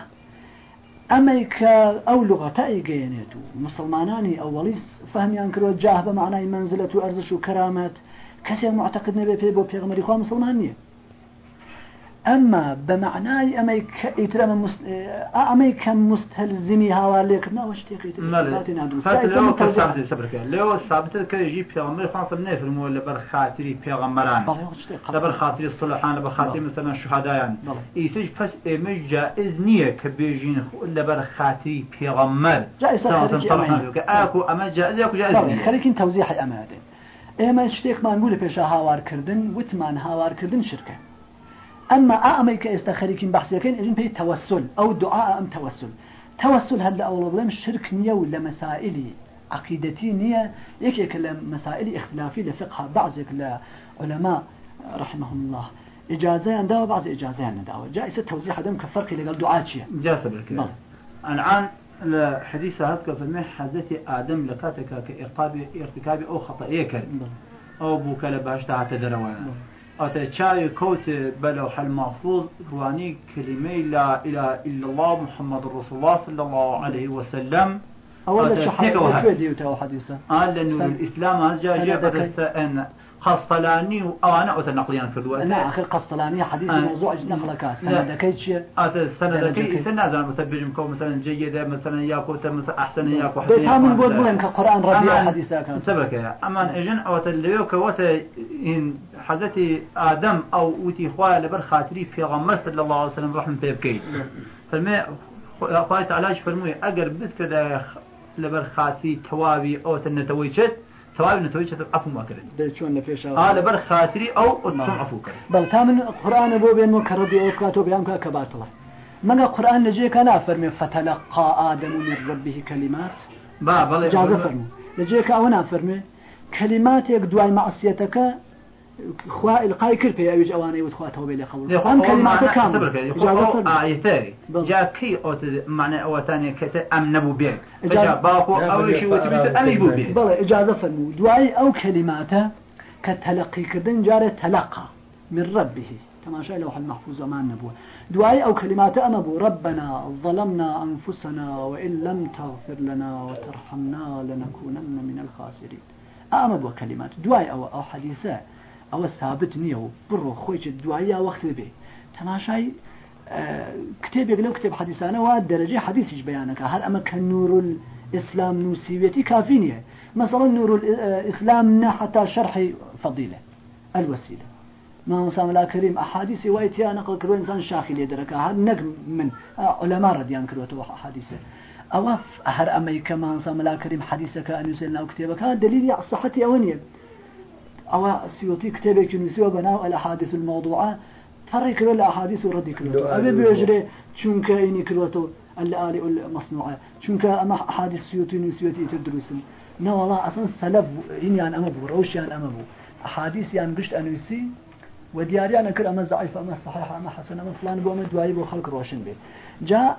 أميك أو لغة إيجينيتو مسلماناني أوليس فهم كرو جاه بمعنى منزلة وأرزش وكرامات كسي معتقد بو بيغمري أما بمعنى أما يترى من مست... أما كم مستلزمي هوا لك؟ ما وش تيقي تسباتنا دوس لو كسبت سبرك لو ثابت كيجي بيغمر خاص من في المول لبر خاطري بيغمران لبر خاطري الصلحان لبر خاطري مثلا الشهداء إيش بس مش جائز نية كبيجين لبر خاطري بيغمر جائز أكو أما جائز أكو جائز خليك توزيح الأمانة ئێمە شتێکمان بوو لە پێشە هاوارکردن وتمان هاوارکردن شرکە أما أميك استخريكين بحثيكين إذن بي توسل أو دعاء أم توسل. توسل هذا أول بلام شرك نية ولا مسائل عقيدتي نية؟ يك يك مسائل اختلافي لفقه بعضك لعلماء رحمهم الله. إجازة عندها وبعض إجازة عندها جائزة توزيع هذا كفرق لقال دعاء شيء. جاسة بالكلام الآن الحديث هذا في حدث آدم لكاتك كارتكاب أو خطأ. كرد أو بوك لباش تحت دروان. أتى شاي كوت بلوح المحفوظ رواني كلمة لا إله إلا الله محمد رسول الله صلى الله عليه وسلم. أولا شو حديثة؟ آه لأنه الإسلام هذا جاء قسطلاني وأنا أتنقليان في الوقت. لا أخي قسطلاني حديث آه. موضوع نقلك سندك شيء؟ هذا سندك سنة زمان مثلا بيجمكو مثلا جيدة مثلا ياكو مثلا أحسن ياكو حسن بيت من بود بلن كقرآن ربيع حديثا كان سبك. أما إجن أو تليوك وت إن حزتي آدم أو وتي خواه لبر خاطري في غمر صلى الله عليه وسلم رحمة بيبكي فما خواه تعالى فرموي أجر بس لبر خاطري توابي أو سواء نتوي شتر عفو ما كرد شلون لفيش اه لبر خاطري او قدام عفو كرد بل تامن قران بو بين مكرد يكاتو بيان كباتلا من قران لجي كان فرمي فتلقى ادم من ربه كلمات. با بل اجازه فرمي لجي كان فرمي كلمات يك دوای معصيتك خوا القاي كل في أيج أواني وتخوا توبة لقبول أم كلمات كامل إجازة آيتي جاء كي أو معنى أو ثانية كت أم نبو بيك جاء باقو أو شيء وتبيت أم يبو بيك بلى إجازة فرمو دعاء أو كلمات كتلقي كردن جار تلقى من ربه. تماشى لوح المحفوظ ما نبوه دعاء أو كلمات أمبو ربنا ظلمنا أنفسنا وإن لم تغفر لنا وترحمنا لنكونن من الخاسرين. أمبو كلمات دعاء أو أو حديثة ئەوە سابت نییە و بڕۆ خۆی دوایە وەخت بێ. تەماشای کتێبێک لەو کتێب حەدیسانەوە دەرەجێ حەدیسیش بەیانەکە. هەر ئەمە کە نور الإسلام نووسیوێتی کافی نییە. مثلا نور الإسلام حتى شرح فضيلة الوسيلة ما مسام لا كريم أحاديث وإتيا نقل كرو إنسان شاخي ليدرك هذا نجم من علماء رديان كروته أحاديثه أو هر أمريكا ما مسام لا كريم حديثك أن يسلنا وكتابك هذا دليل على صحة أونية أو سيوتي كتابك نسوا بناء الأحاديث الموضوعة فرق كل الأحاديث وردي كل أبي بيجري شنك إني كلوتو الآلي المصنوعة. شنك أما أحاديث سيوتي نسيوتي تدرسن نا والله أصلا سلف إني أنا أمبو روش أنا أمبو أحاديث يعني قشت أنوسي ودياري أنا كل أما ضعيف أما صحيح أما حسن أما فلان بو أما دواي بو خلق روشن بي. جاء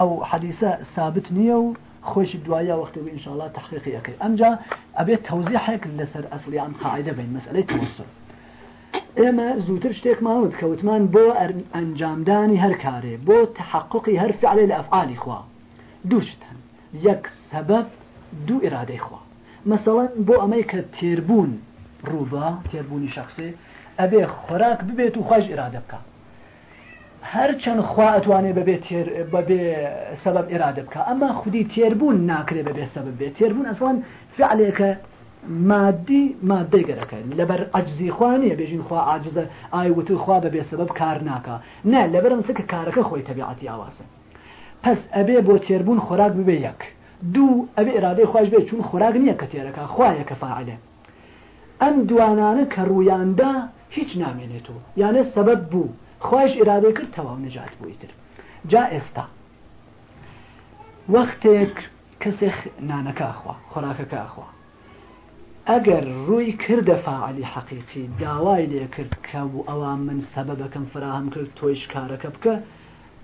أو حديثة ثابت نيو خوش دوايا وقت إن شاء الله تحقيقي أكي أم جا أبي توزيحك لسر أصلي عن قاعدة بين مسألة توسل ئێمە زووتر شتێکماوت کەوتمان بۆ ئەنجامدانی هەر کارێ بۆ تحققی هەر فعلێ لە ئەفعالی خوا. دووشتن یەک سەبەب دوو ئێرادەی خوا. مەسەڵەن بۆ ئەمەی کە تێربوون ڕووبە تێربوونی شخصێ ئەبێ خۆراک ببێت و خۆش ئێرادە بکە هەر چەند خوا ئەتوانێ ببێت بەبێ سەبب ئێرادە بکە ئەمە خودی تێربوون ناکرێ بەبێ سەبب بێت تێربوون ئەسوان فعلێکە مادی مادەی گەرەکە لەبەر ئەجزی خوانیە بێژین خوا ئاجزە ئایوت خوا بەبێ سەبب کار ناکە نه لەبەرم سکە کارەکە خۆی تەبیعەتی ئاواسە پس ئەبێ بۆ تێربوون خۆراک ببێ یەک دوو ئەبێ ئرادەی خۆش بێت چون خۆراک نییە کە تێرەکە خوایە کە فعلێ ئەم دوانانە کە ڕوویاندا هیچ نامێنێتەوە یانە سەبەت بوو خۆش ئرادەی کرد تەواو نەجات بوویتر. جا ئێستا. وەختێک کەسێک نانەکە خوا خۆراکەکە خوا. ئەگەر ڕووی کردە فعلی حەقیقی داوای لێ کرد کە بوو ئەوان من سەبەبەکەم فراهم کرد تۆیش کارەکە بکە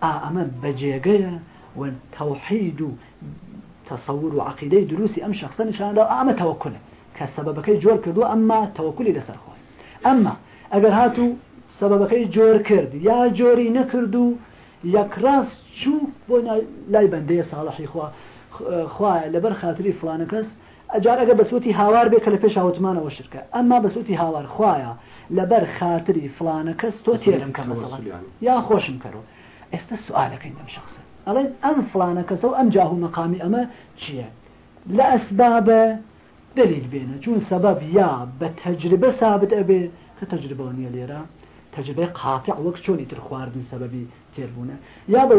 ئا ئەمە بەجێگەیە و تەوحید و تصور و عقیدەی دروستی ئەم شخصە نیشاندا ئامە تەوەکلە کە سەبەبەکەی جۆر کردو ئەمما تەوەکلی لەسەر خۆی. ئەمما ئەگەر هاتوو سەبەبەکەی جۆر کرد. یا جۆری نەکرد و یەکڕاست چوو بۆ لای بەندەیە ساڵحی خوا خوایە لەبەر خااتری فلانە کەس ئەجار ئەگە بەسوتی هاوار بێ کە لە پێش هاوتمانەوە شرکە. ئەمما بەسوتی هاوار خوایە لەبەر خااتری فلانە کەس تۆ تێرم کە یا خۆشم کەەوە ئێستا سوالەکەین دەم شخصە. ئەڵێن ئەم فلانە کەسە و ئەم جاهو مەقامی ئەمە چییە؟ لە ئەسبابە دلیل بێنە. چون سەبەب یا بە تەجربە سابت ئەبێ کە تەجربە نیە لێرە. تەجربەی قاتع وەک چۆنی تر خواردن سەبەبی تێربوونە یا بە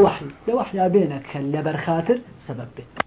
وحیا بێنە کە لەبەر خاطر سەبەب بێت.